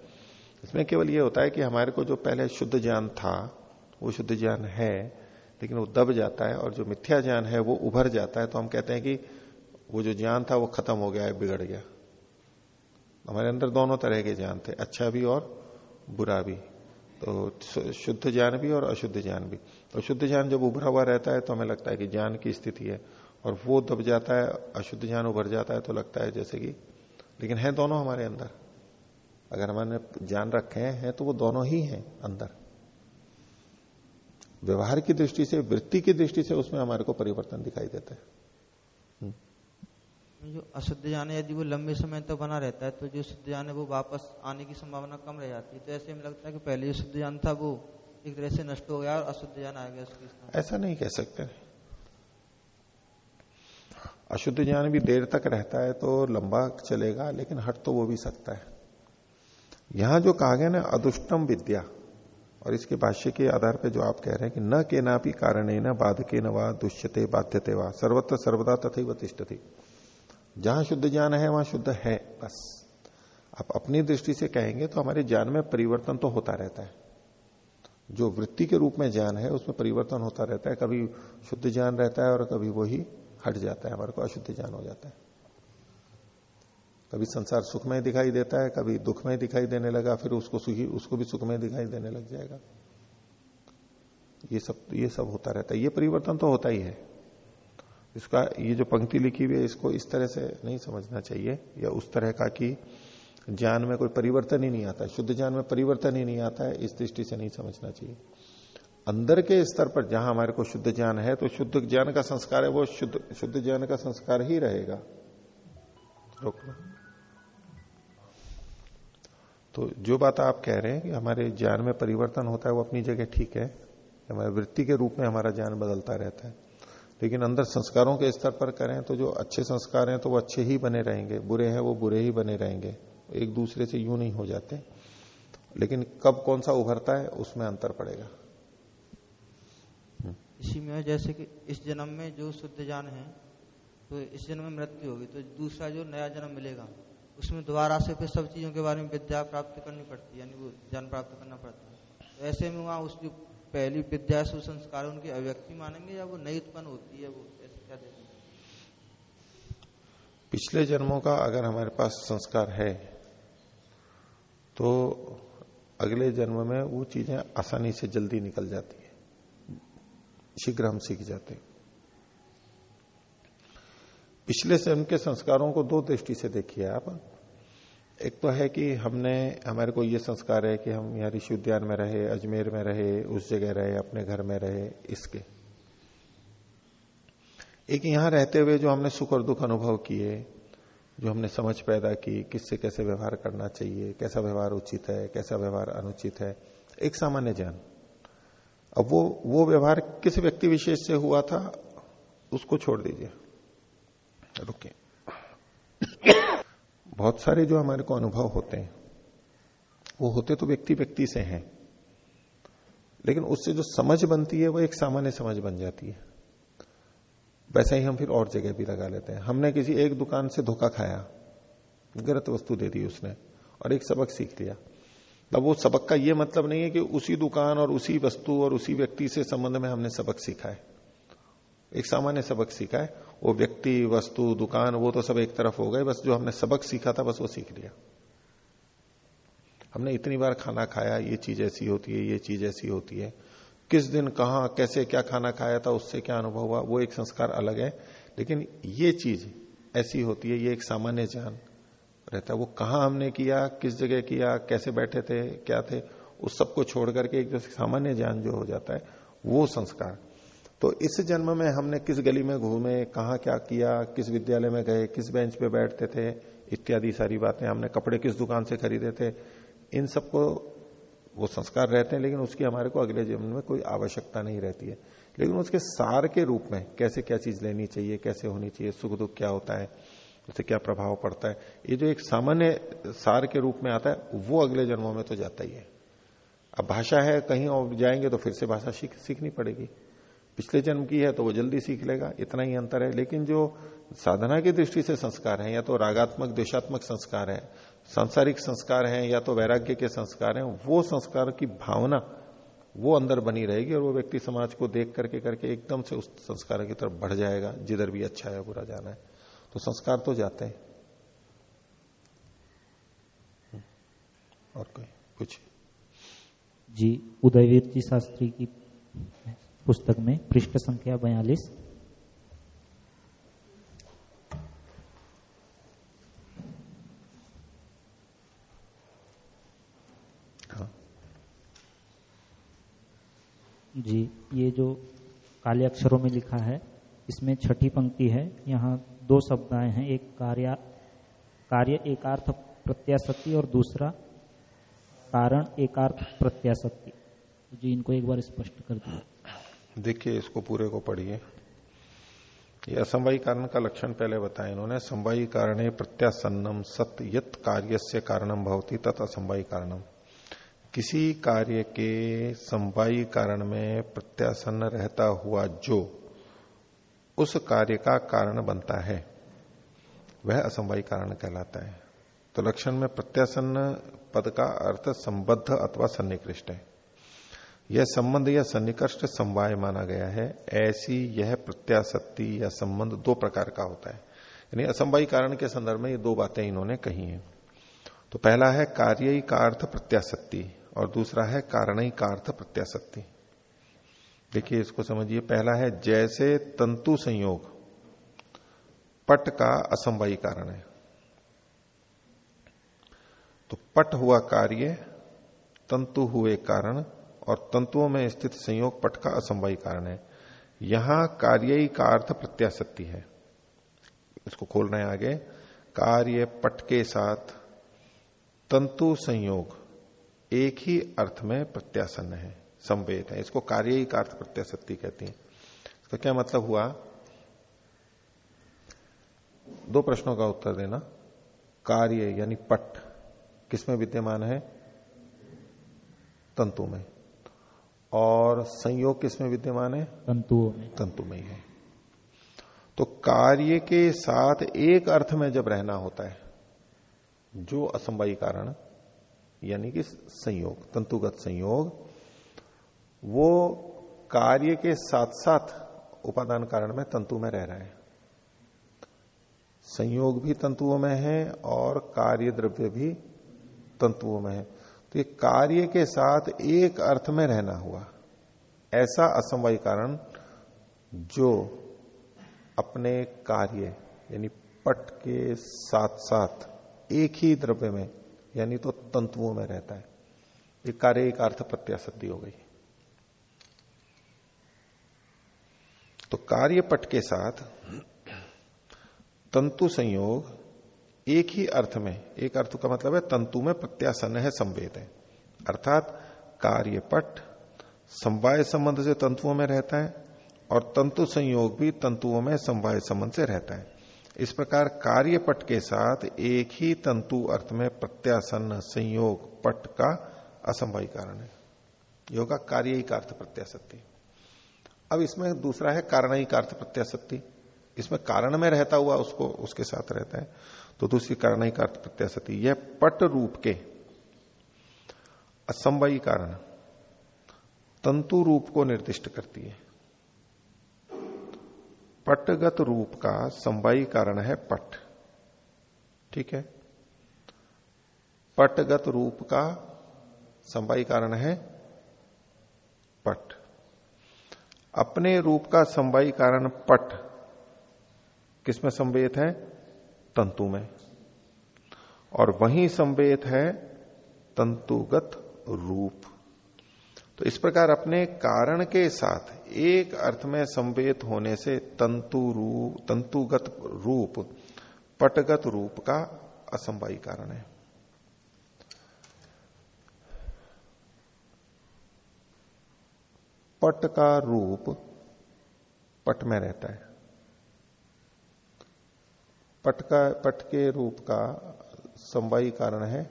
Speaker 1: इसमें केवल ये होता है कि हमारे को जो पहले शुद्ध ज्ञान था, वो शुद्ध ज्ञान है, लेकिन वो दब जाता है और जो मिथ्या ज्ञान है, वो उभर जाता है। तो हम कहते हैं कि वो जो ज्ञान था, वो खत्म हो गया है, बिगड़ गया। हमारे अंदर दोनों तरह के ज्ञान थे अच्छा भी और बुरा भी। तो शुद्ध ज्ञान भी और अशुद्ध ज्ञान भी। तो शुद्ध ज्ञान जब उभरा हुआ रहता है तो हमें लगता है कि ज्ञान की स्थिति है। और वो दब जाता है, अशुद्ध ज्ञान उभर जाता है तो लगता है जैसे कि, लेकिन है दोनों हमारे अंदर। अगर हमने ज्ञान रखे हैं तो वो दोनों ही हैं अंदर। व्यवहार की दृष्टि से, वृत्ति की दृष्टि से उसमें हमारे को परिवर्तन दिखाई देता है।
Speaker 5: जो अशुद्ध ज्ञान है यदि वो लंबे समय तक तो बना रहता है तो जो शुद्ध ज्ञान है वो वापस आने की संभावना कम रह जाती है। तो ऐसे में लगता है कि पहले जो शुद्ध ज्ञान था, वो एक तरह से नष्ट हो गया और अशुद्ध ज्ञान आ गया उसके
Speaker 1: ऐसा नहीं कह सकते। अशुद्ध ज्ञान भी देर तक रहता है तो लंबा चलेगा, लेकिन हट तो वो भी सकता है। यहाँ जो कहा गया ना, अदुष्टम विद्या, और इसके भाष्य के आधार पर जो आप कह रहे हैं कि न के ना भी कारण न बाध के न वा दुष्यते बाध्यते वा, सर्वत्र सर्वदा तथे तिष्ठति। जहाँ शुद्ध ज्ञान है, वहाँ शुद्ध है, बस। आप अपनी दृष्टि से कहेंगे तो हमारे ज्ञान में परिवर्तन तो होता रहता है। जो वृत्ति के रूप में ज्ञान है, उसमें परिवर्तन होता रहता है। कभी शुद्ध ज्ञान रहता है और कभी वही हट जाता है, हमारे को अशुद्ध ज्ञान हो जाता है। कभी संसार सुखमय दिखाई देता है, कभी दुख में दिखाई देने लगा, फिर उसको सुखी, उसको भी सुखमय दिखाई देने लग जाएगा। ये सब ये सब होता रहता है। ये परिवर्तन तो होता ही है। इसका, ये जो पंक्ति लिखी हुई है, इसको इस तरह से नहीं समझना चाहिए, या उस तरह का कि ज्ञान में कोई परिवर्तन ही नहीं आता, शुद्ध ज्ञान में परिवर्तन ही नहीं आता है, इस दृष्टि से नहीं समझना चाहिए। अंदर के स्तर पर जहाँ हमारे को शुद्ध ज्ञान है तो शुद्ध ज्ञान का संस्कार है, वो शुद्ध शुद्ध ज्ञान का संस्कार ही रहेगा। रोक तो जो बात आप कह रहे हैं कि हमारे ज्ञान में परिवर्तन होता है, वो अपनी जगह ठीक है, हमारे वृत्ति के रूप में हमारा ज्ञान बदलता रहता है। लेकिन अंदर संस्कारों के स्तर पर करें तो जो अच्छे संस्कार हैं तो वो अच्छे ही बने रहेंगे। बुरे हैं वो बुरे ही बने रहेंगे। एक दूसरे से यूँ नहीं हो जाते। लेकिन कब कौन सा उभरता है, उसमें अंतर पड़ेगा।
Speaker 5: इसी में जैसे कि इस जन्म में जो शुद्ध ज्ञान है तो इस जन्म में मृत्यु होगी तो दूसरा जो नया जन्म मिलेगा, उसमें दोबारा से फिर सब चीज़ों के बारे में विद्या प्राप्त करनी पड़ती है, यानी वो ज्ञान प्राप्त करना पड़ता है। तो ऐसे में वहाँ उस जो पहली विद्या सुसंस्कार उनकी अभिव्यक्ति मानेंगे या वो नई उत्पन्न होती है वो? ऐसे क्या देखेंगे
Speaker 1: पिछले जन्मों का अगर हमारे पास संस्कार है तो अगले जन्म में वो चीज़ें आसानी से जल्दी निकल जाती है। शीघ्र हम सीख जाते हैं। पिछले जन्म के संस्कारों को दो दृष्टि से देखिए आप। एक तो है कि हमने, हमारे को ये संस्कार है कि हम यहाँ ऋषि उद्यान में रहे, अजमेर में रहे, उस जगह रहे, अपने घर में रहे, इसके। एक यहाँ रहते हुए जो हमने सुख और दुख अनुभव किए, जो हमने समझ पैदा की, किससे कैसे व्यवहार करना चाहिए, कैसा व्यवहार उचित है, कैसा व्यवहार अनुचित है, एक सामान्य ज्ञान। अब वो वो व्यवहार किस व्यक्ति विशेष से हुआ था, उसको छोड़ दीजिए। रुके बहुत सारे जो हमारे को अनुभव होते हैं, वो होते तो व्यक्ति व्यक्ति से हैं, लेकिन उससे जो समझ बनती है, वो एक सामान्य समझ बन जाती है। वैसा ही हम फिर और जगह भी लगा लेते हैं। हमने किसी एक दुकान से धोखा खाया, गलत वस्तु दे दी उसने, और एक सबक सीख लिया। तब वो सबक का ये मतलब नहीं है कि उसी दुकान और उसी वस्तु और उसी व्यक्ति से संबंध में हमने सबक सीखा है। एक सामान्य सबक सीखा है। वो व्यक्ति, वस्तु, दुकान, वो तो सब एक तरफ़ हो गए, बस जो हमने सबक सीखा था, बस वो सीख लिया। हमने इतनी बार खाना खाया, ये चीज़ ऐसी होती है, ये चीज़ ऐसी होती है। किस दिन, कहा, कैसे, क्या खाना खाया था, उससे क्या अनुभव हुआ, वो एक संस्कार अलग है। लेकिन ये चीज़ ऐसी होती है, ये एक सामान्य ज्ञान रहता है। वो कहा हमने किया, किस जगह किया, कैसे बैठे थे, क्या थे, उस सबको छोड़ करके एक जो सामान्य ज्ञान जो हो जाता है, वो संस्कार। तो इस जन्म में हमने किस गली में घूमे, कहा क्या किया, किस विद्यालय में गए, किस बेंच पे बैठते थे, इत्यादि सारी बातें हमने, कपड़े किस दुकान से खरीदे थे, इन सबको वो संस्कार रहते हैं, लेकिन उसकी हमारे को अगले जीवन में कोई आवश्यकता नहीं रहती है। लेकिन उसके सार के रूप में कैसे क्या चीज़ लेनी चाहिए, कैसे होनी चाहिए, सुख दुख क्या होता है, उससे क्या प्रभाव पड़ता है, ये जो एक सामान्य सार के रूप में आता है, वो अगले जन्मों में तो जाता ही है। अब भाषा है, कहीं और जाएँगे तो फिर से भाषा सीख, सीखनी पड़ेगी। पिछले जन्म की है तो वो जल्दी सीख लेगा, इतना ही अंतर है। लेकिन जो साधना की दृष्टि से संस्कार है, या तो रागात्मक देशात्मक संस्कार है, सांसारिक संस्कार है, या तो वैराग्य के संस्कार हैं, वो संस्कार की भावना वो अंदर बनी रहेगी और वो व्यक्ति समाज को देख करके करके एकदम से उस संस्कार की तरफ़ बढ़ जाएगा, जिधर भी अच्छा है, बुरा जाना है। तो संस्कार तो जाते हैं। और कोई कुछ?
Speaker 6: जी, उदयवीर जी शास्त्री की पुस्तक में पृष्ठ संख्या बयालीस। जी ये जो काले अक्षरों में लिखा है इसमें छठी पंक्ति है। यहाँ दो शब्द आए हैं एक कार्य कार्य एकार्थ प्रत्याशक्ति और दूसरा कारण एकार्थ प्रत्याशक्ति। जी इनको एक बार स्पष्ट कर दिया
Speaker 1: देखिए, इसको पूरे को पढ़िए। ये असंवाई कारण का लक्षण पहले बताया इन्होंने। संवाई कारण प्रत्यासन्नम सत्य कार्य से कारणम भवती तथा असंवाई कारणम किसी कार्य के संवाई कारण में प्रत्यासन्न रहता हुआ जो उस कार्य का कारण बनता है, वह असंवाई कारण कहलाता है। तो लक्षण में प्रत्यासन्न पद का अर्थ संबद्ध अथवा सन्निकृष्ट है। यह संबंध या सन्निकृष्ट समवाय माना गया है। ऐसी यह प्रत्याशक्ति या संबंध दो प्रकार का होता है। यानी असंवाई कारण के संदर्भ में ये दो बातें इन्होंने कही हैं। तो पहला है कार्य का अर्थ प्रत्याशक्ति और दूसरा है कारण का अर्थ प्रत्याशक्ति देखिए, इसको समझिए। पहला है जैसे तंतु संयोग, पट का असंवाई कारण है। तो पट हुआ कार्य, तंतु हुए कारण और तंतुओं में स्थित संयोग पट का असंवाई कारण है। यहाँ कार्य का अर्थ प्रत्याशक्ति है। इसको खोल रहे हैं आगे। कार्य पट के साथ तंतु संयोग एक ही अर्थ में प्रत्यासन्न है, संवेद है। इसको कार्य का अर्थ प्रत्याशक्ति कहती है। इसका क्या मतलब हुआ? दो प्रश्नों का उत्तर देना। कार्य यानी पट किसमें विद्यमान है? तंतु में। और संयोग किसमें विद्यमान है?
Speaker 6: तंतुओं में।
Speaker 1: तंतु में ही है। तो कार्य के साथ एक अर्थ में जब रहना होता है जो असंभवी कारण यानी कि संयोग तंतुगत संयोग वो कार्य के साथ साथ उपादान कारण में तंतु में रह रहा है। संयोग भी तंतुओं में है और कार्य द्रव्य भी तंतुओं में है। तो ये कार्य के साथ एक अर्थ में रहना हुआ। ऐसा असमवाय कारण जो अपने कार्य, यानी पट के साथ साथ एक ही द्रव्य में, यानी तो तंतुओं में रहता है। ये कार्य एक अर्थ प्रत्याशक्ति हो गई। तो कार्य पट के साथ तंतु संयोग एक ही अर्थ में, एक अर्थ का मतलब है तंतु में प्रत्यासन है, संवेद है। अर्थात कार्य पट समवाय संबंध से तंतुओं में रहता है और तंतु संयोग भी तंतुओं में समवाय संबंध से रहता है। इस प्रकार कार्य पट के साथ एक ही तंतु अर्थ में प्रत्यासन संयोग पट का असंभवी कारण है। योगा कार्य ही अर्थ प्रत्याशक्ति अब इसमें दूसरा है कारण ही अर्थ प्रत्याशक्ति इसमें कारण में रहता हुआ उसको, उसके साथ रहता है। तो दूसरी कारण ही अर्थ प्रत्याशक्ति यह पट रूप के असंभवी कारण तंतु रूप को निर्दिष्ट करती है। पटगत रूप का संवाई कारण है पट। ठीक है? पटगत रूप का संवाई कारण है पट। अपने रूप का संवाई कारण पट। किसमें संवेद है? तंतु में। और वही संवेद है तंतुगत रूप। तो इस प्रकार अपने कारण के साथ एक अर्थ में संवेद होने से तंतु रूप, तंतुगत रूप, पटगत रूप का असंवाई कारण है। पट का रूप पट में रहता है। पट का, पट के रूप का संवाई कारण है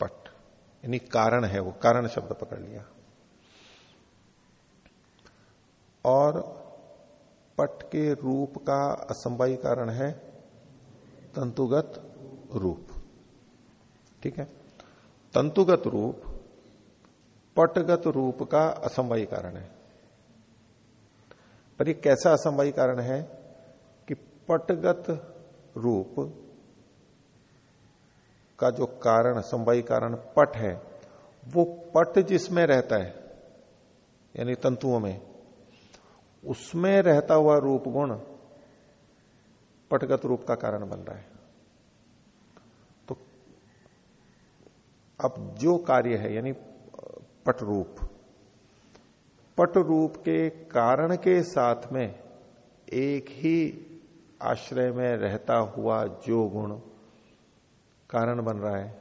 Speaker 1: पट। यानी कारण है वो, कारण शब्द पकड़ लिया। और पट के रूप का असंभवी कारण है तंतुगत रूप। ठीक है? तंतुगत रूप पटगत रूप का असंभवी कारण है। पर ये कैसा असंभवी कारण है कि पटगत रूप का जो कारण संवाई कारण पट है, वो पट जिसमें रहता है, यानी तंतुओं में, उसमें रहता हुआ रूप गुण पटगत रूप का कारण बन रहा है। तो अब जो कार्य है, यानी पट रूप पट रूप के कारण के साथ में एक ही आश्रय में रहता हुआ जो गुण कारण बन रहा है,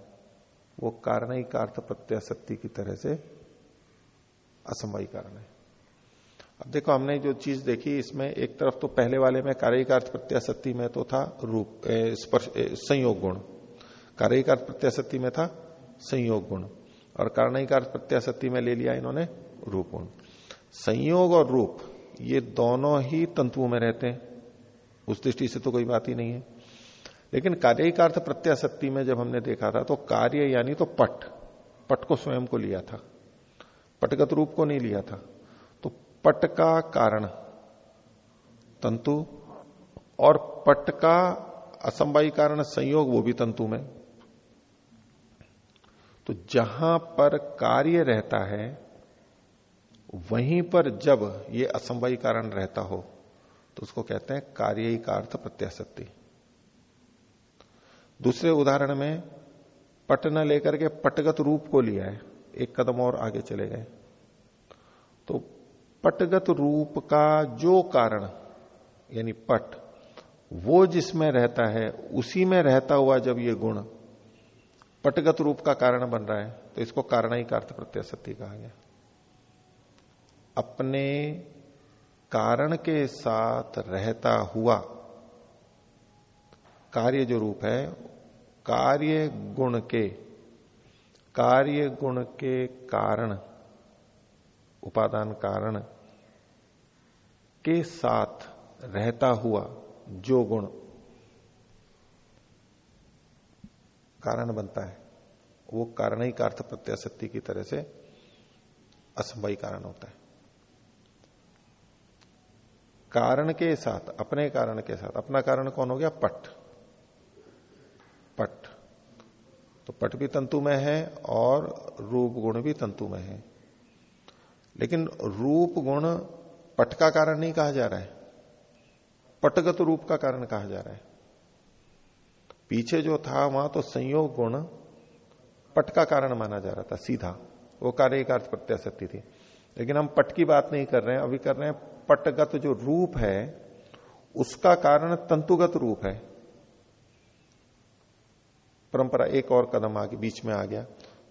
Speaker 1: वो कारण ही कार्थ प्रत्याशक्ति की तरह से असमवाई कारण है। अब देखो, हमने जो चीज़ देखी, इसमें एक तरफ़ तो पहले वाले में कार्य प्रत्याशक्ति में तो था रूप स्पर्श संयोग गुण। कार्य प्रत्याशक्ति में था संयोग गुण, और कारणिकार प्रत्याशक्ति में ले लिया इन्होंने रूप गुण। संयोग और रूप, ये दोनों ही तंतुओं में रहते हैं। उस दृष्टि से तो कोई बात ही नहीं है। लेकिन कार्य का अर्थ प्रत्याशक्ति में जब हमने देखा था तो कार्य यानी तो पट पट को स्वयं को लिया था। पटगत रूप को नहीं लिया था। तो पट का कारण, तंतु और पट का असंभवी कारण संयोग, वो भी तंतु में। तो जहाँ पर कार्य रहता है, वहीं पर जब ये असंभवी कारण रहता हो तो उसको कहते हैं कार्य का अर्थ प्रत्याशक्ति दूसरे उदाहरण में पट न लेकर के पटगत रूप को लिया है, एक कदम और आगे चले गए। तो पटगत रूप का जो कारण, यानी पट, वो जिसमें रहता है, उसी में रहता हुआ जब ये गुण पटगत रूप का कारण बन रहा है तो इसको कारण ही कार्थ प्रत्याशक्ति कहा गया। अपने कारण के साथ रहता हुआ, कार्य जो रूप है, कार्य गुण के, कार्य गुण के कारण, उपादान कारण के साथ रहता हुआ जो गुण कारण बनता है, वो कारण ही कार्थ प्रत्याशक्ति की तरह से असंभवी कारण होता है। कारण के साथ, अपने कारण के साथ। अपना कारण कौन हो गया? पट। पट। तो पट भी तंतु में है और रूप गुण भी तंतु में है। लेकिन रूप गुण पट का कारण नहीं कहा जा रहा है। पटगत रूप का कारण कहा जा रहा है। पीछे जो था, वहाँ तो संयोग गुण पट का कारण माना जा रहा था, सीधा। वो कार्य का अर्थ प्रत्याशक्ति थी। लेकिन हम पट की बात नहीं कर रहे हैं, अभी कर रहे हैं पटगत जो रूप है, उसका कारण तंतुगत रूप है। परंपरा एक और कदम आगे, बीच में आ गया।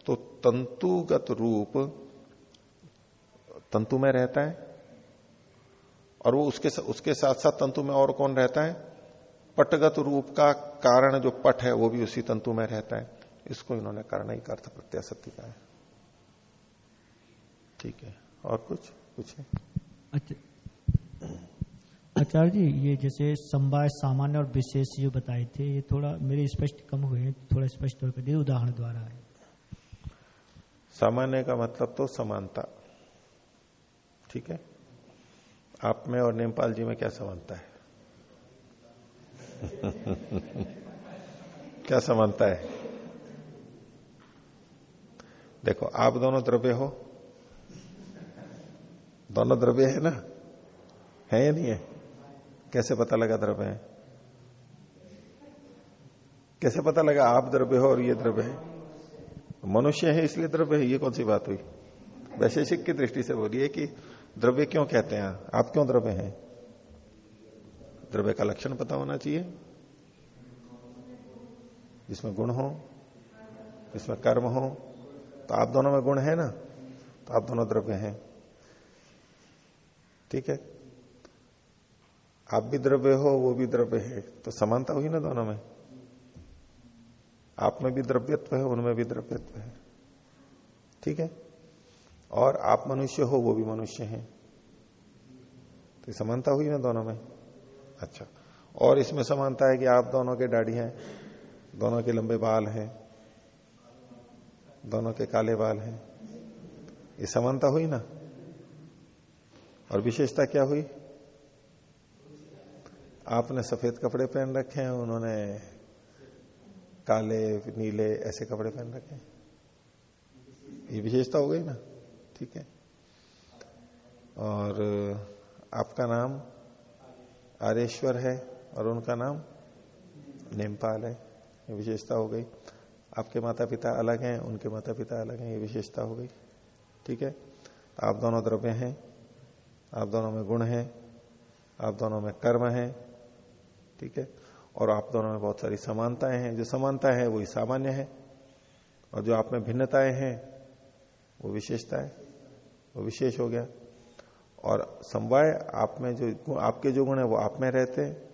Speaker 1: तो तंतुगत रूप तंतु में रहता है, और वो उसके उसके साथ साथ तंतु में और कौन रहता है? पटगत रूप का कारण जो पट है, वो भी उसी तंतु में रहता है। इसको इन्होंने कारण ही अर्थ प्रत्याशक्ति का है। ठीक है, और कुछ? पूछे
Speaker 7: अच्छा आचार्य जी, ये जैसे संवाय सामान्य और विशेष जो बताए थे, ये थोड़ा मेरे स्पष्ट कम हुए हैं, थोड़ा स्पष्ट तौर पर उदाहरण द्वारा है।
Speaker 1: सामान्य का मतलब तो समानता, ठीक है? आप में और नेमपाल जी में क्या समानता है? क्या समानता है? देखो, आप दोनों द्रव्य हो। दोनों द्रव्य है ना? है या नहीं है? कैसे पता लगा द्रव्य है? कैसे पता लगा आप द्रव्य हो और ये द्रव्य है? मनुष्य है इसलिए द्रव्य है, ये कौन सी बात हुई? वैशेषिक की दृष्टि से बोलिए कि द्रव्य क्यों कहते हैं? आप क्यों द्रव्य हैं? द्रव्य का लक्षण पता होना चाहिए। जिसमें गुण हो, जिसमें कर्म हो तो आप दोनों में गुण है ना? तो आप दोनों द्रव्य हैं। ठीक है? आप भी द्रव्य हो, वो भी द्रव्य है। तो समानता हुई ना दोनों में? आप में भी द्रव्यत्व है, उनमें भी द्रव्यत्व है। ठीक है? और आप मनुष्य हो, वो भी मनुष्य है। तो समानता हुई ना दोनों में? अच्छा। और इसमें समानता है कि आप दोनों के दाढ़ी हैं, दोनों के लंबे बाल हैं, दोनों के काले बाल हैं। ये समानता हुई ना? और विशेषता क्या हुई? आपने सफ़ेद कपड़े पहन रखे हैं, उन्होंने काले, नीले ऐसे कपड़े पहन रखे हैं? ये विशेषता हो गई ना? ठीक है। और आपका नाम? आरेश्वर है, और उनका नाम? नेमपाल है। ये विशेषता हो गई। आपके माता पिता अलग हैं, उनके माता पिता अलग हैं, ये विशेषता हो गई। ठीक है। आप दोनों द्रव्य हैं, आप दोनों में गुण हैं, आप दोनों में कर्म है ठीक है? और आप दोनों में बहुत सारी समानताएँ हैं। जो समानता है, वही सामान्य है। और जो आप में भिन्नताएँ हैं, वो विशेषता है वो विशेष हो गया। और समवाय आप में जो आपके जो गुण है, वो आप में रहते हैं।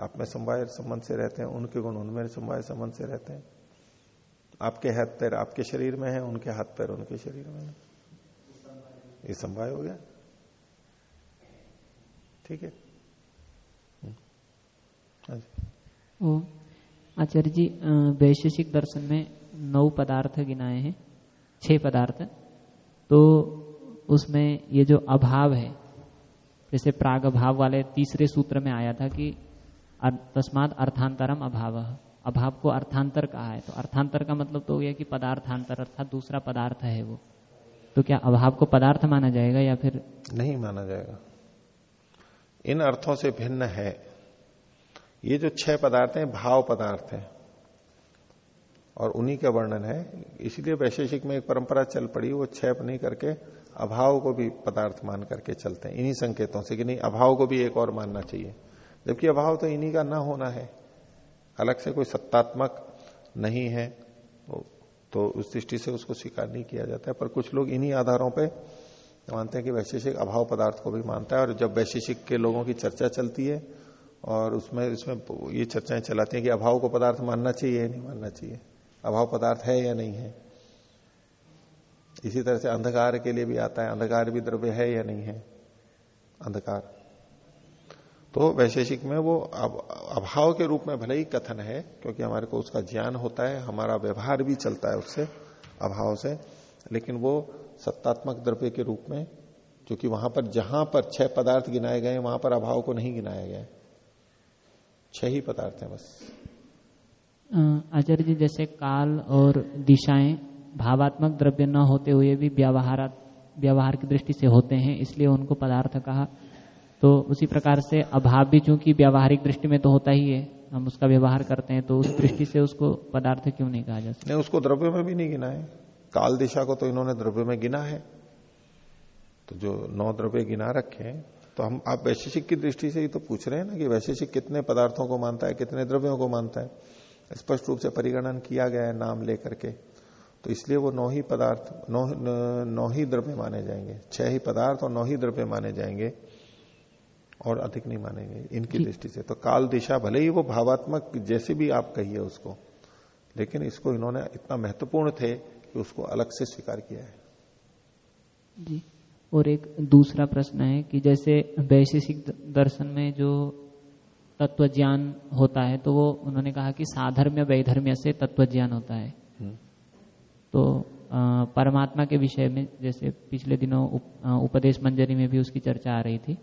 Speaker 1: आप में समवाय संबंध से रहते हैं, उनके गुण उनमें समवाय संबंध से रहते हैं। आपके हाथ पैर आपके शरीर में है, उनके हाथ पैर उनके शरीर में है। ये समवाय हो गया। ठीक है?
Speaker 3: आचार्य जी वैशेषिक दर्शन में नौ पदार्थ गिनाए हैं, छह पदार्थ। तो उसमें ये जो अभाव है, जैसे प्राग अभाव वाले तीसरे सूत्र में आया था कि तस्मात अर्थांतरम अभाव। अभाव को अर्थांतर कहा है। तो अर्थांतर का मतलब तो यह कि पदार्थांतर, अर्थात दूसरा पदार्थ है वो। तो क्या अभाव को पदार्थ माना जाएगा या फिर
Speaker 1: नहीं माना जाएगा। इन अर्थों से भिन्न है। ये जो छह पदार्थ हैं, भाव पदार्थ हैं। और उन्हीं का वर्णन है। इसलिए वैशेषिक में एक परंपरा चल पड़ी, वो छह नहीं करके अभाव को भी पदार्थ मान करके चलते हैं। इन्हीं संकेतों से कि नहीं, अभाव को भी एक और मानना चाहिए। जबकि अभाव तो इन्हीं का ना होना है। अलग से कोई सत्तात्मक नहीं है तो उस दृष्टि से उसको स्वीकार नहीं किया जाता है। पर कुछ लोग इन्हीं आधारों पर मानते हैं कि वैशेषिक अभाव पदार्थ को भी मानता है। और जब वैशेषिक के लोगों की चर्चा चलती है और उसमें, इसमें ये चर्चाएँ चलाती हैं कि अभाव को पदार्थ मानना चाहिए या नहीं मानना चाहिए। अभाव पदार्थ है या नहीं है? इसी तरह से अंधकार के लिए भी आता है, अंधकार भी द्रव्य है या नहीं है? अंधकार। तो वैशेषिक में वो अभाव के रूप में भले ही कथन है, क्योंकि हमारे को उसका ज्ञान होता है, हमारा व्यवहार भी चलता है उससे, अभाव से, लेकिन वो सत्तात्मक द्रव्य के रूप में, क्योंकि वहाँ पर जहाँ पर छह पदार्थ गिनाए गए वहाँ पर अभाव को नहीं गिनाया गया छह ही पदार्थ हैं बस।
Speaker 3: आचार्य जी जैसे काल और दिशाएँ भावात्मक द्रव्य न होते हुए भी व्यवहार व्यवहार की दृष्टि से होते हैं इसलिए उनको पदार्थ कहा। तो उसी प्रकार से अभाव भी चूँकि व्यवहारिक दृष्टि में तो होता ही है हम उसका व्यवहार करते हैं तो उस दृष्टि से उसको पदार्थ क्यों नहीं कहा जा सकता?
Speaker 1: नहीं उसको द्रव्य में भी नहीं गिना है। काल दिशा को तो इन्होंने द्रव्य में गिना है। तो जो नौ द्रव्य गिना रखे हैं तो हम आप वैशेषिक की दृष्टि से ही तो पूछ रहे हैं ना कि वैशेषिक कितने पदार्थों को मानता है कितने द्रव्यों को मानता है। स्पष्ट रूप से परिगणन किया गया है नाम लेकर के। तो इसलिए वो नौ ही पदार्थ नौ नौ ही द्रव्य माने जाएँगे। छह ही पदार्थ और नौ ही द्रव्य माने जाएँगे और अधिक नहीं मानेंगे इनकी दृष्टि से। तो काल दिशा भले ही वो भावात्मक जैसे भी आप कहिए उसको लेकिन इसको इन्होंने इतना महत्वपूर्ण थे कि उसको अलग से स्वीकार किया है।
Speaker 3: जी। और एक दूसरा प्रश्न है कि जैसे वैशेषिक दर्शन में जो तत्व ज्ञान होता है तो वो उन्होंने कहा कि साधर्म्य वैधर्म्य से तत्व ज्ञान होता है। हम्म। तो परमात्मा के विषय में जैसे पिछले दिनों उप, उपदेश मंजरी में भी उसकी चर्चा आ रही थी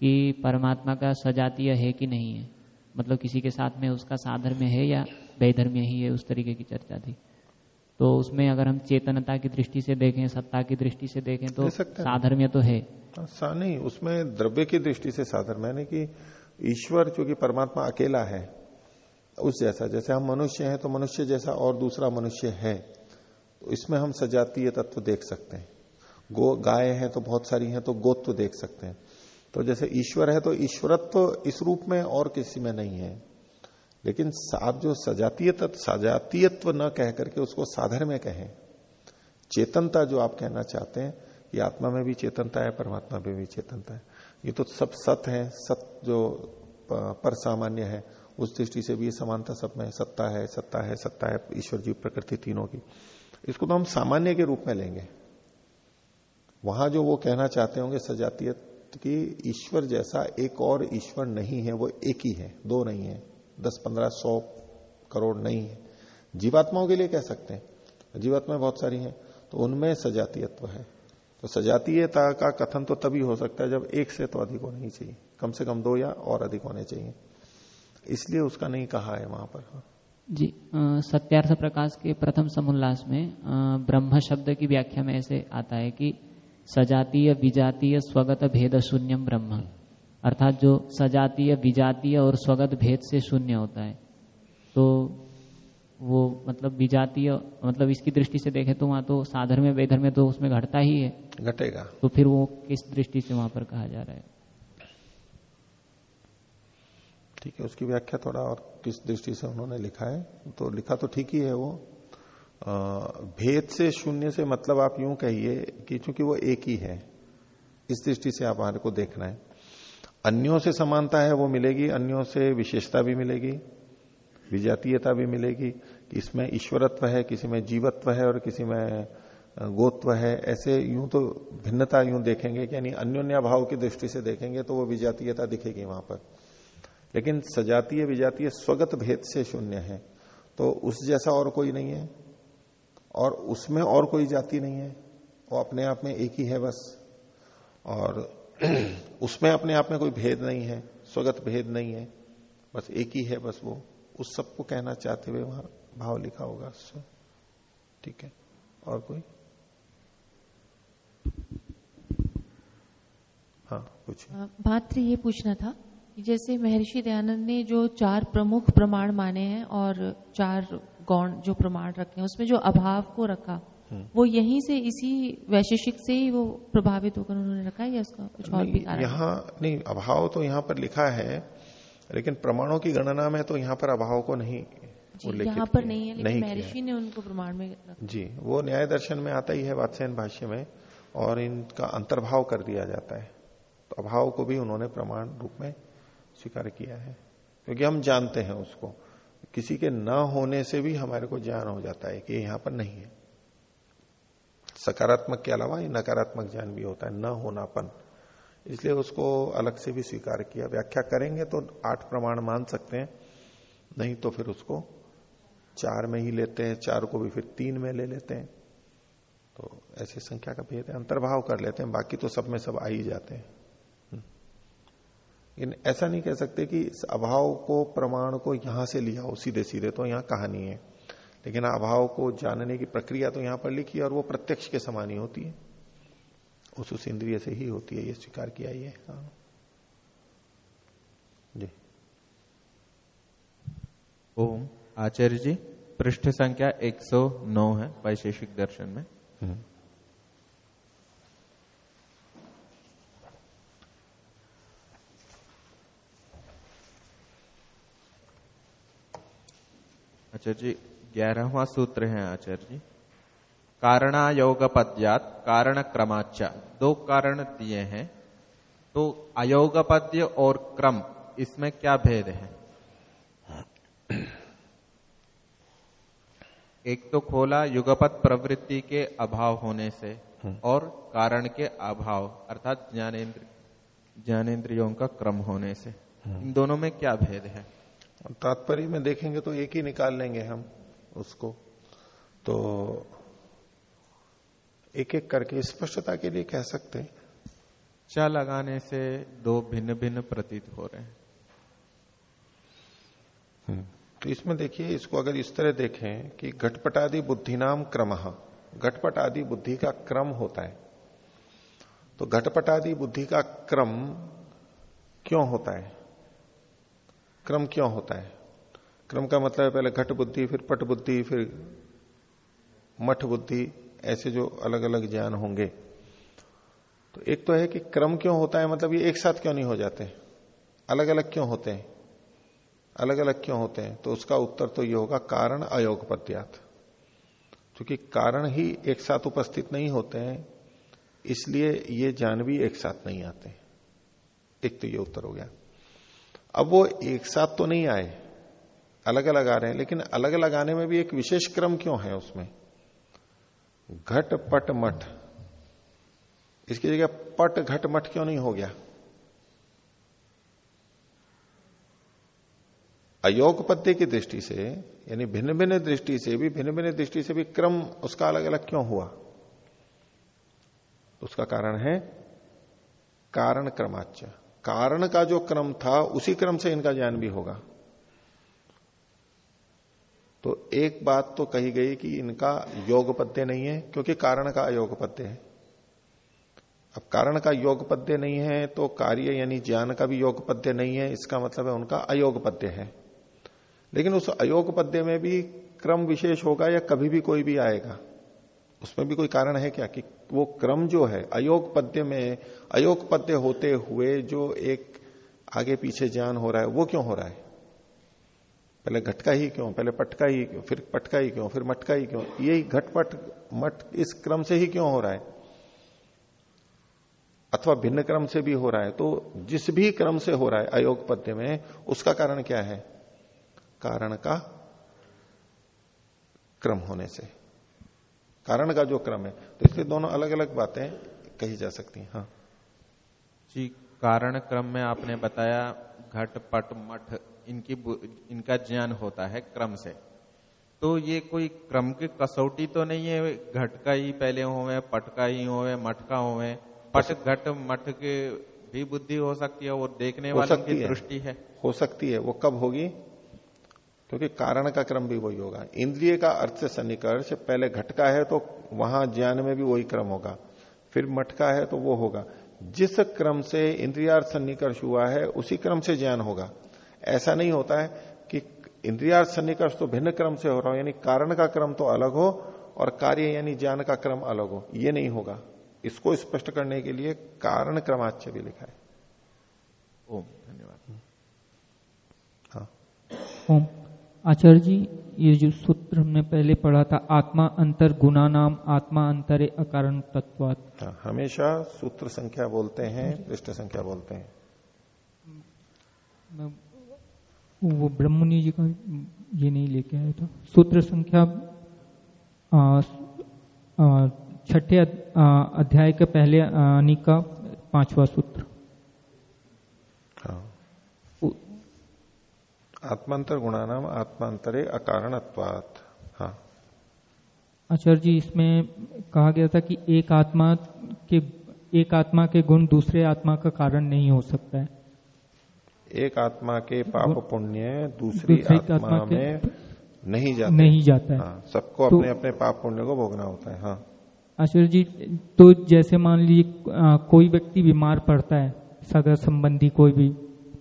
Speaker 3: कि परमात्मा का सजातीय है कि नहीं है? मतलब किसी के साथ में उसका साधर्म्य है या वैधर्म्य ही है उस तरीके की चर्चा थी। तो उसमें अगर हम चेतनता की दृष्टि से देखें सत्ता की दृष्टि से देखें तो साधर्म्य तो है।
Speaker 1: सा नहीं उसमें द्रव्य की दृष्टि से साधर्म है कि ईश्वर चूँकि परमात्मा अकेला है उस जैसा जैसे हम मनुष्य हैं तो मनुष्य जैसा और दूसरा मनुष्य है तो इसमें हम सजातीय तत्व देख सकते हैं। गो गाय है तो बहुत सारी हैं तो गोत्व देख सकते हैं। तो जैसे ईश्वर है तो ईश्वरत्व तो इस रूप में और किसी में नहीं है। लेकिन आप जो सजातीय सजातीयत्व न कह करके उसको साधर में कहें। चेतनता जो आप कहना चाहते हैं, ये आत्मा में भी चेतनता है, परमात्मा में भी चेतनता है। ये तो सब सत है, सत जो पर सामान्य है, उस दृष्टि से भी ये समानता सब में सत्ता है सत्ता है सत्ता है, ईश्वर जी प्रकृति तीनों की। इसको तो हम सामान्य के रूप में लेंगे। वहाँ जो वो कहना चाहते होंगे सजातीय कि ईश्वर जैसा एक और ईश्वर नहीं है, वो एक ही है, दो नहीं है। दस पंद्रह सौ करोड़ नहीं है। जीवात्माओं के लिए कह सकते हैं। जीवात्मा बहुत सारी हैं तो उनमें सजातीयत्व है। तो सजातीयता का कथन तो तभी हो सकता है जब एक से तो अधिक होना चाहिए। कम से कम दो या और अधिक होने चाहिए। इसलिए उसका नहीं कहा है वहाँ पर।
Speaker 3: जी सत्यार्थ प्रकाश के प्रथम समोल्लास में ब्रह्म शब्द की व्याख्या में ऐसे आता है कि सजातीय, विजातीय, स्वगत भेद शून्यम ब्रह्म। अर्थात जो सजातीय विजातीय और स्वगत भेद से शून्य होता है। तो वो मतलब विजातीय मतलब इसकी दृष्टि से देखें तो वहाँ तो साधर में वेधर में तो उसमें घटता ही है।
Speaker 1: घटेगा।
Speaker 3: तो फिर वो किस दृष्टि से वहाँ पर कहा जा रहा है?
Speaker 1: ठीक है उसकी व्याख्या थोड़ा और किस दृष्टि से उन्होंने लिखा है? तो लिखा तो ठीक ही है वो। आ, भेद से शून्य से मतलब आप यूँ कहिए कि चूँकि वो एक ही है इस दृष्टि से आप हमारे को देखना है। अन्यों से समानता है, वो मिलेगी। अन्यों से विशेषता भी मिलेगी, विजातीयता भी मिलेगी। कि इसमें ईश्वरत्व है, किसी में जीवत्व है और किसी में गोत्व है। ऐसे यूँ तो भिन्नता यूँ देखेंगे कि यानी अन्योन्या भाव की दृष्टि से देखेंगे तो वो विजातीयता दिखेगी वहाँ पर। लेकिन सजातीय विजातीय स्वगत भेद से शून्य है। तो उस जैसा और कोई नहीं है और उसमें और कोई जाति नहीं है। वो अपने आप में एक ही है बस। और उसमें अपने आप में कोई भेद नहीं है, स्वगत भेद नहीं है, बस एक ही है बस वो। उस सबको कहना चाहते हुए वहाँ भाव लिखा होगा ठीक है? और कोई? हाँ कुछ।
Speaker 8: भात्र ये पूछना था कि जैसे महर्षि दयानंद ने जो चार प्रमुख प्रमाण माने हैं और चार गौण जो प्रमाण रखे हैं, उसमें जो अभाव को रखा। वो यहीं से इसी वैशेषिक से ही वो प्रभावित होकर उन्होंने रखा है या उसका कुछ और भी कारण?
Speaker 1: यहाँ नहीं अभाव तो यहाँ पर लिखा है लेकिन प्रमाणों की गणना में तो यहाँ पर अभाव को नहीं
Speaker 8: यहाँ पर नहीं है लेकिन महर्षि ने उनको प्रमाण में
Speaker 1: जी वो न्याय दर्शन में आता ही है वात्स्यन भाष्य में और इनका अंतर्भाव कर दिया जाता है। तो अभाव को भी उन्होंने प्रमाण रूप में स्वीकार किया है क्योंकि हम जानते हैं उसको। किसी के न होने से भी हमारे को ज्ञान हो जाता है कि यहाँ पर नहीं है। सकारात्मक के अलावा नकारात्मक ज्ञान भी होता है, न होनापन। इसलिए उसको अलग से भी स्वीकार किया। व्याख्या करेंगे तो आठ प्रमाण मान सकते हैं, नहीं तो फिर उसको चार में ही लेते हैं, चार को भी फिर तीन में ले लेते हैं। तो ऐसी संख्या का भेद है। अंतर्भाव कर लेते हैं, बाकी तो सब में सब आ ही जाते हैं। हम्म। लेकिन ऐसा नहीं कह सकते कि इस अभाव को, प्रमाण को यहाँ से लिया हो सीधे सीधे तो यहाँ कहानी है। लेकिन अभाव को जानने की प्रक्रिया तो यहाँ पर लिखी है और वो प्रत्यक्ष के समान ही होती है। उस उस इंद्रिय से ही होती है ये स्वीकार किया ये हाँ। जी।
Speaker 9: ओम। आचार्य जी पृष्ठ संख्या 109 है वैशेषिक दर्शन में। हम्म। आचार्य जी ग्यारहवा सूत्र है आचार्य जी। कारणायोग पद्यात कारण क्रमाचा दो कारण दिए हैं। तो अयोग पद्य और क्रम, इसमें क्या भेद है? एक तो खोला युगपत प्रवृत्ति के अभाव होने से और कारण के अभाव, अर्थात ज्ञानेन्द्र, ज्ञानेन्द्रियों का क्रम होने से। इन दोनों में क्या भेद है?
Speaker 1: तात्पर्य में देखेंगे तो एक ही निकाल लेंगे हम। उसको। तो एक एक करके स्पष्टता के लिए कह सकते हैं।
Speaker 9: चा लगाने से दो भिन्न भिन्न प्रतीत हो रहे हैं।
Speaker 1: हम्म। तो इसमें देखिए इसको अगर इस तरह देखें कि घटपटादि बुद्धि नाम क्रम घटपट आदि बुद्धि का क्रम होता है। तो घटपटादि बुद्धि का क्रम क्यों होता है? क्रम क्यों होता है? क्रम का मतलब है पहले घट बुद्धि, फिर पट बुद्धि, फिर मठ बुद्धि, ऐसे जो अलग अलग ज्ञान होंगे। तो एक तो है कि क्रम क्यों होता है? मतलब ये एक साथ क्यों नहीं हो जाते? अलग अलग क्यों होते हैं? अलग अलग क्यों होते हैं? तो उसका उत्तर तो ये होगा कारण अयोग पद्यात क्योंकि कारण ही एक साथ उपस्थित नहीं होते हैं, इसलिए ये ज्ञान भी एक साथ नहीं आते। एक तो ये उत्तर हो गया। अब वो एक साथ तो नहीं आए। अलग अलग आ रहे हैं, लेकिन अलग अलग आने में भी एक विशेष क्रम क्यों है उसमें? घट पट मठ। इसकी जगह पट घट मठ क्यों नहीं हो गया? अयोग पद्य की दृष्टि से, यानी भिन्न भिन्न दृष्टि से भी भिन्न भिन्न दृष्टि से भी क्रम उसका अलग अलग क्यों हुआ? उसका कारण है कारण क्रमाच्य। कारण का जो क्रम था, उसी क्रम से इनका ज्ञान भी होगा। तो एक बात तो कही गई कि इनका योग पद्य नहीं है, क्योंकि कारण का अयोग पद्य है। अब कारण का योग पद्य नहीं है तो कार्य यानी ज्ञान का भी योग पद्य नहीं है, इसका मतलब है उनका अयोग पद्य है। लेकिन उस अयोग पद्य में भी क्रम विशेष होगा या कभी भी कोई भी आएगा? उसमें भी कोई कारण है क्या कि वो क्रम जो है अयोग पद्य में अयोग पद्य होते हुए जो एक आगे पीछे ज्ञान हो रहा है, वो क्यों हो रहा है? पहले घटका ही क्यों? पहले पटका ही क्यों? फिर पटका ही क्यों? फिर मटका ही क्यों? यही घटपट, मट इस क्रम से ही क्यों हो रहा है? अथवा भिन्न क्रम से भी हो रहा है। तो जिस भी क्रम से हो रहा है अयोग पद्य में, उसका कारण क्या है? कारण का क्रम होने से। कारण का जो क्रम है। तो इसलिए दोनों अलग अलग बातें कही जा सकती हैं। हाँ।
Speaker 9: जी, कारण क्रम में आपने बताया घट पट मठ। इनकी इनका ज्ञान होता है क्रम से। तो ये कोई क्रम की कसौटी तो नहीं है घट का ही पहले होवे पट का ही होवे मठ का होवे। पट घट मठ के भी बुद्धि हो सकती है और देखने वालों की दृष्टि है।
Speaker 1: हो सकती है वो कब होगी? क्योंकि कारण का क्रम भी वही होगा। इंद्रिय का अर्थ से सन्निकर्ष पहले घटका है तो वहाँ ज्ञान में भी वही क्रम होगा। फिर मटका है तो वो होगा। जिस क्रम से इंद्रियार्थ सन्निकर्ष हुआ है उसी क्रम से ज्ञान होगा। ऐसा नहीं होता है कि इंद्रियार्थ सन्निकर्ष तो भिन्न क्रम से हो रहा हो यानी कारण का क्रम तो अलग हो और कार्य यानी ज्ञान का क्रम अलग हो। ये नहीं होगा। इसको स्पष्ट करने के लिए कारण क्रमाच्य भी लिखा है।
Speaker 9: ओम धन्यवाद।
Speaker 2: हाँ। ओम। आचार्य जी ये जो सूत्र हमने पहले पढ़ा था आत्मा अंतर गुना नाम आत्मा अंतरे अकारण तत्वात।
Speaker 1: हाँ, हमेशा सूत्र संख्या बोलते हैं पृष्ठ संख्या बोलते हैं।
Speaker 2: वो ब्रह्मणि जी का ये नहीं लेके आया था। सूत्र संख्या छठे अध्याय के पहले आने का पांचवा सूत्र।
Speaker 1: आत्मांतर गुणा नाम आत्मांतरे अकारणत्वात। हाँ।
Speaker 2: आचार्य जी इसमें कहा गया था कि एक आत्मा के एक आत्मा के गुण दूसरे आत्मा का कारण नहीं हो सकता है।
Speaker 1: एक आत्मा के पाप पुण्य दूसरी आत्मा, आत्मा में नहीं जाता
Speaker 2: नहीं जाता है।
Speaker 1: हाँ, सबको तो, अपने अपने पाप पुण्य को भोगना होता है हाँ।
Speaker 2: आचार्य जी तो जैसे मान लीजिए कोई व्यक्ति बीमार पड़ता है सगा संबंधी कोई भी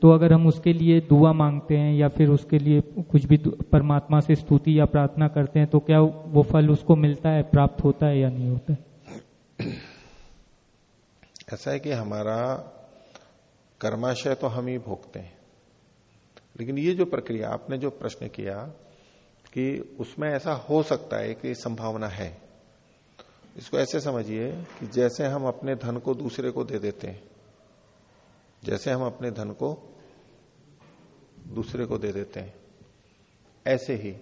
Speaker 2: तो अगर हम उसके लिए दुआ मांगते हैं या फिर उसके लिए कुछ भी परमात्मा से स्तुति या प्रार्थना करते हैं तो क्या वो फल उसको मिलता है प्राप्त होता है या नहीं होता है?
Speaker 1: ऐसा है कि हमारा कर्माशय तो हम ही भोगते हैं। लेकिन ये जो प्रक्रिया, आपने जो प्रश्न किया कि उसमें ऐसा हो सकता है कि संभावना है, इसको ऐसे समझिए कि जैसे हम अपने धन को दूसरे को दे देते हैं, जैसे हम अपने धन को दूसरे को दे देते हैं, ऐसे ही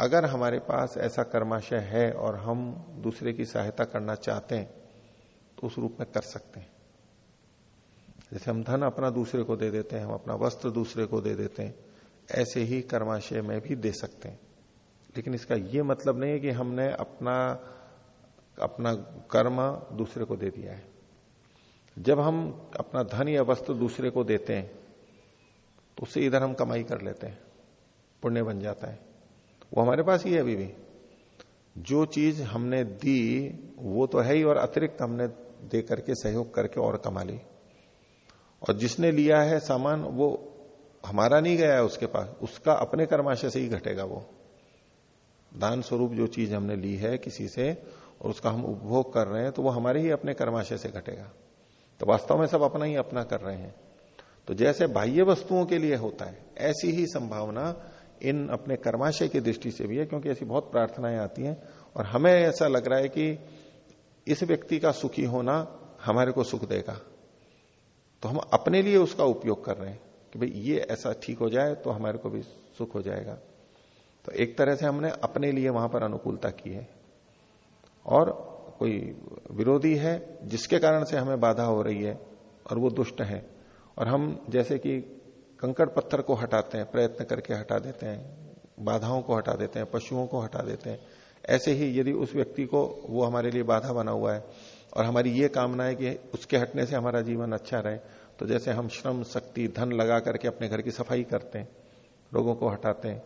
Speaker 1: अगर हमारे पास ऐसा कर्माशय है और हम दूसरे की सहायता करना चाहते हैं तो उस रूप में कर सकते हैं। जैसे हम धन अपना दूसरे को दे देते हैं, हम अपना वस्त्र दूसरे को दे देते हैं, ऐसे ही कर्माशय में भी दे सकते हैं। लेकिन इसका यह मतलब नहीं है कि हमने अपना अपना कर्म दूसरे को दे दिया है। जब हम अपना धन या वस्त्र दूसरे को देते हैं तो उससे इधर हम कमाई कर लेते हैं, पुण्य बन जाता है। वो हमारे पास ही है अभी भी। जो चीज़ हमने दी, वो तो है ही और अतिरिक्त हमने दे करके, सहयोग करके और कमा ली। और जिसने लिया है सामान, वो हमारा नहीं गया है उसके पास। उसका अपने कर्माशय से ही घटेगा वो। दान स्वरूप जो चीज़ हमने ली है किसी से और उसका हम उपभोग कर रहे हैं तो वो हमारे ही अपने कर्माशय से घटेगा। तो वास्तव में सब अपना ही अपना कर रहे हैं। तो जैसे बाह्य वस्तुओं के लिए होता है, ऐसी ही संभावना इन अपने कर्माशय की दृष्टि से भी है, क्योंकि ऐसी बहुत प्रार्थनाएँ आती हैं। और हमें ऐसा लग रहा है कि इस व्यक्ति का सुखी होना हमारे को सुख देगा। तो हम अपने लिए उसका उपयोग कर रहे हैं कि भाई ये ऐसा ठीक हो जाए तो हमारे को भी सुख हो जाएगा। तो एक तरह से हमने अपने लिए वहाँ पर अनुकूलता की है। और कोई विरोधी है जिसके कारण से हमें बाधा हो रही है और वो दुष्ट है। और हम जैसे कि कंकड़ पत्थर को हटाते हैं, प्रयत्न करके हटा देते हैं, बाधाओं को हटा देते हैं, पशुओं को हटा देते हैं। ऐसे ही यदि उस व्यक्ति को वो हमारे लिए बाधा बना हुआ है और हमारी ये कामना है कि उसके हटने से हमारा जीवन अच्छा रहे। तो जैसे हम श्रम, शक्ति, धन लगा करके अपने घर की सफ़ाई करते हैं लोगों को हटाते हैं,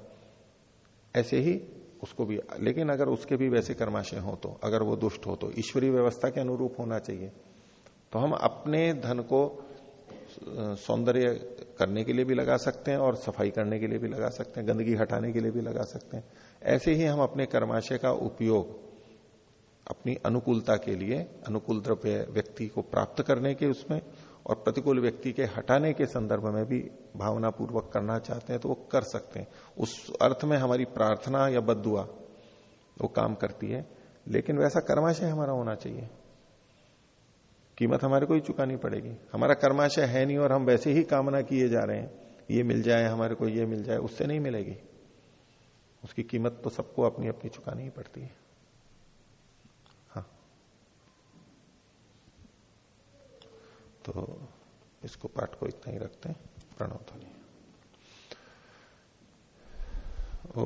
Speaker 1: ऐसे ही उसको भी, लेकिन अगर उसके भी वैसे कर्माशय हो तो अगर वो दुष्ट हो तो ईश्वरीय व्यवस्था के अनुरूप होना चाहिए। तो हम अपने धन को सौंदर्य करने के लिए भी लगा सकते हैं और सफ़ाई करने के लिए भी लगा सकते हैं, गंदगी हटाने के लिए भी लगा सकते हैं। ऐसे ही हम अपने कर्माशय का उपयोग अपनी अनुकूलता के लिए, अनुकूल द्रव्य व्यक्ति को प्राप्त करने के उसमें और प्रतिकूल व्यक्ति के हटाने के संदर्भ में भी भावना पूर्वक करना चाहते हैं तो वो कर सकते हैं। उस अर्थ में हमारी प्रार्थना या बदुआ वो काम करती है, लेकिन वैसा कर्माशय हमारा होना चाहिए। कीमत हमारे को ही चुकानी पड़ेगी। हमारा कर्माशय है नहीं और हम वैसे ही कामना किए जा रहे हैं। ये मिल जाए, हमारे को ये मिल जाए, उससे नहीं मिलेगी। उसकी कीमत तो सबको अपनी अपनी चुकानी ही पड़ती है। तो इसको पाठ को इतना ही रखते हैं। प्रणव ध्वनि। ओ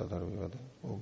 Speaker 1: सदर विवाद ओम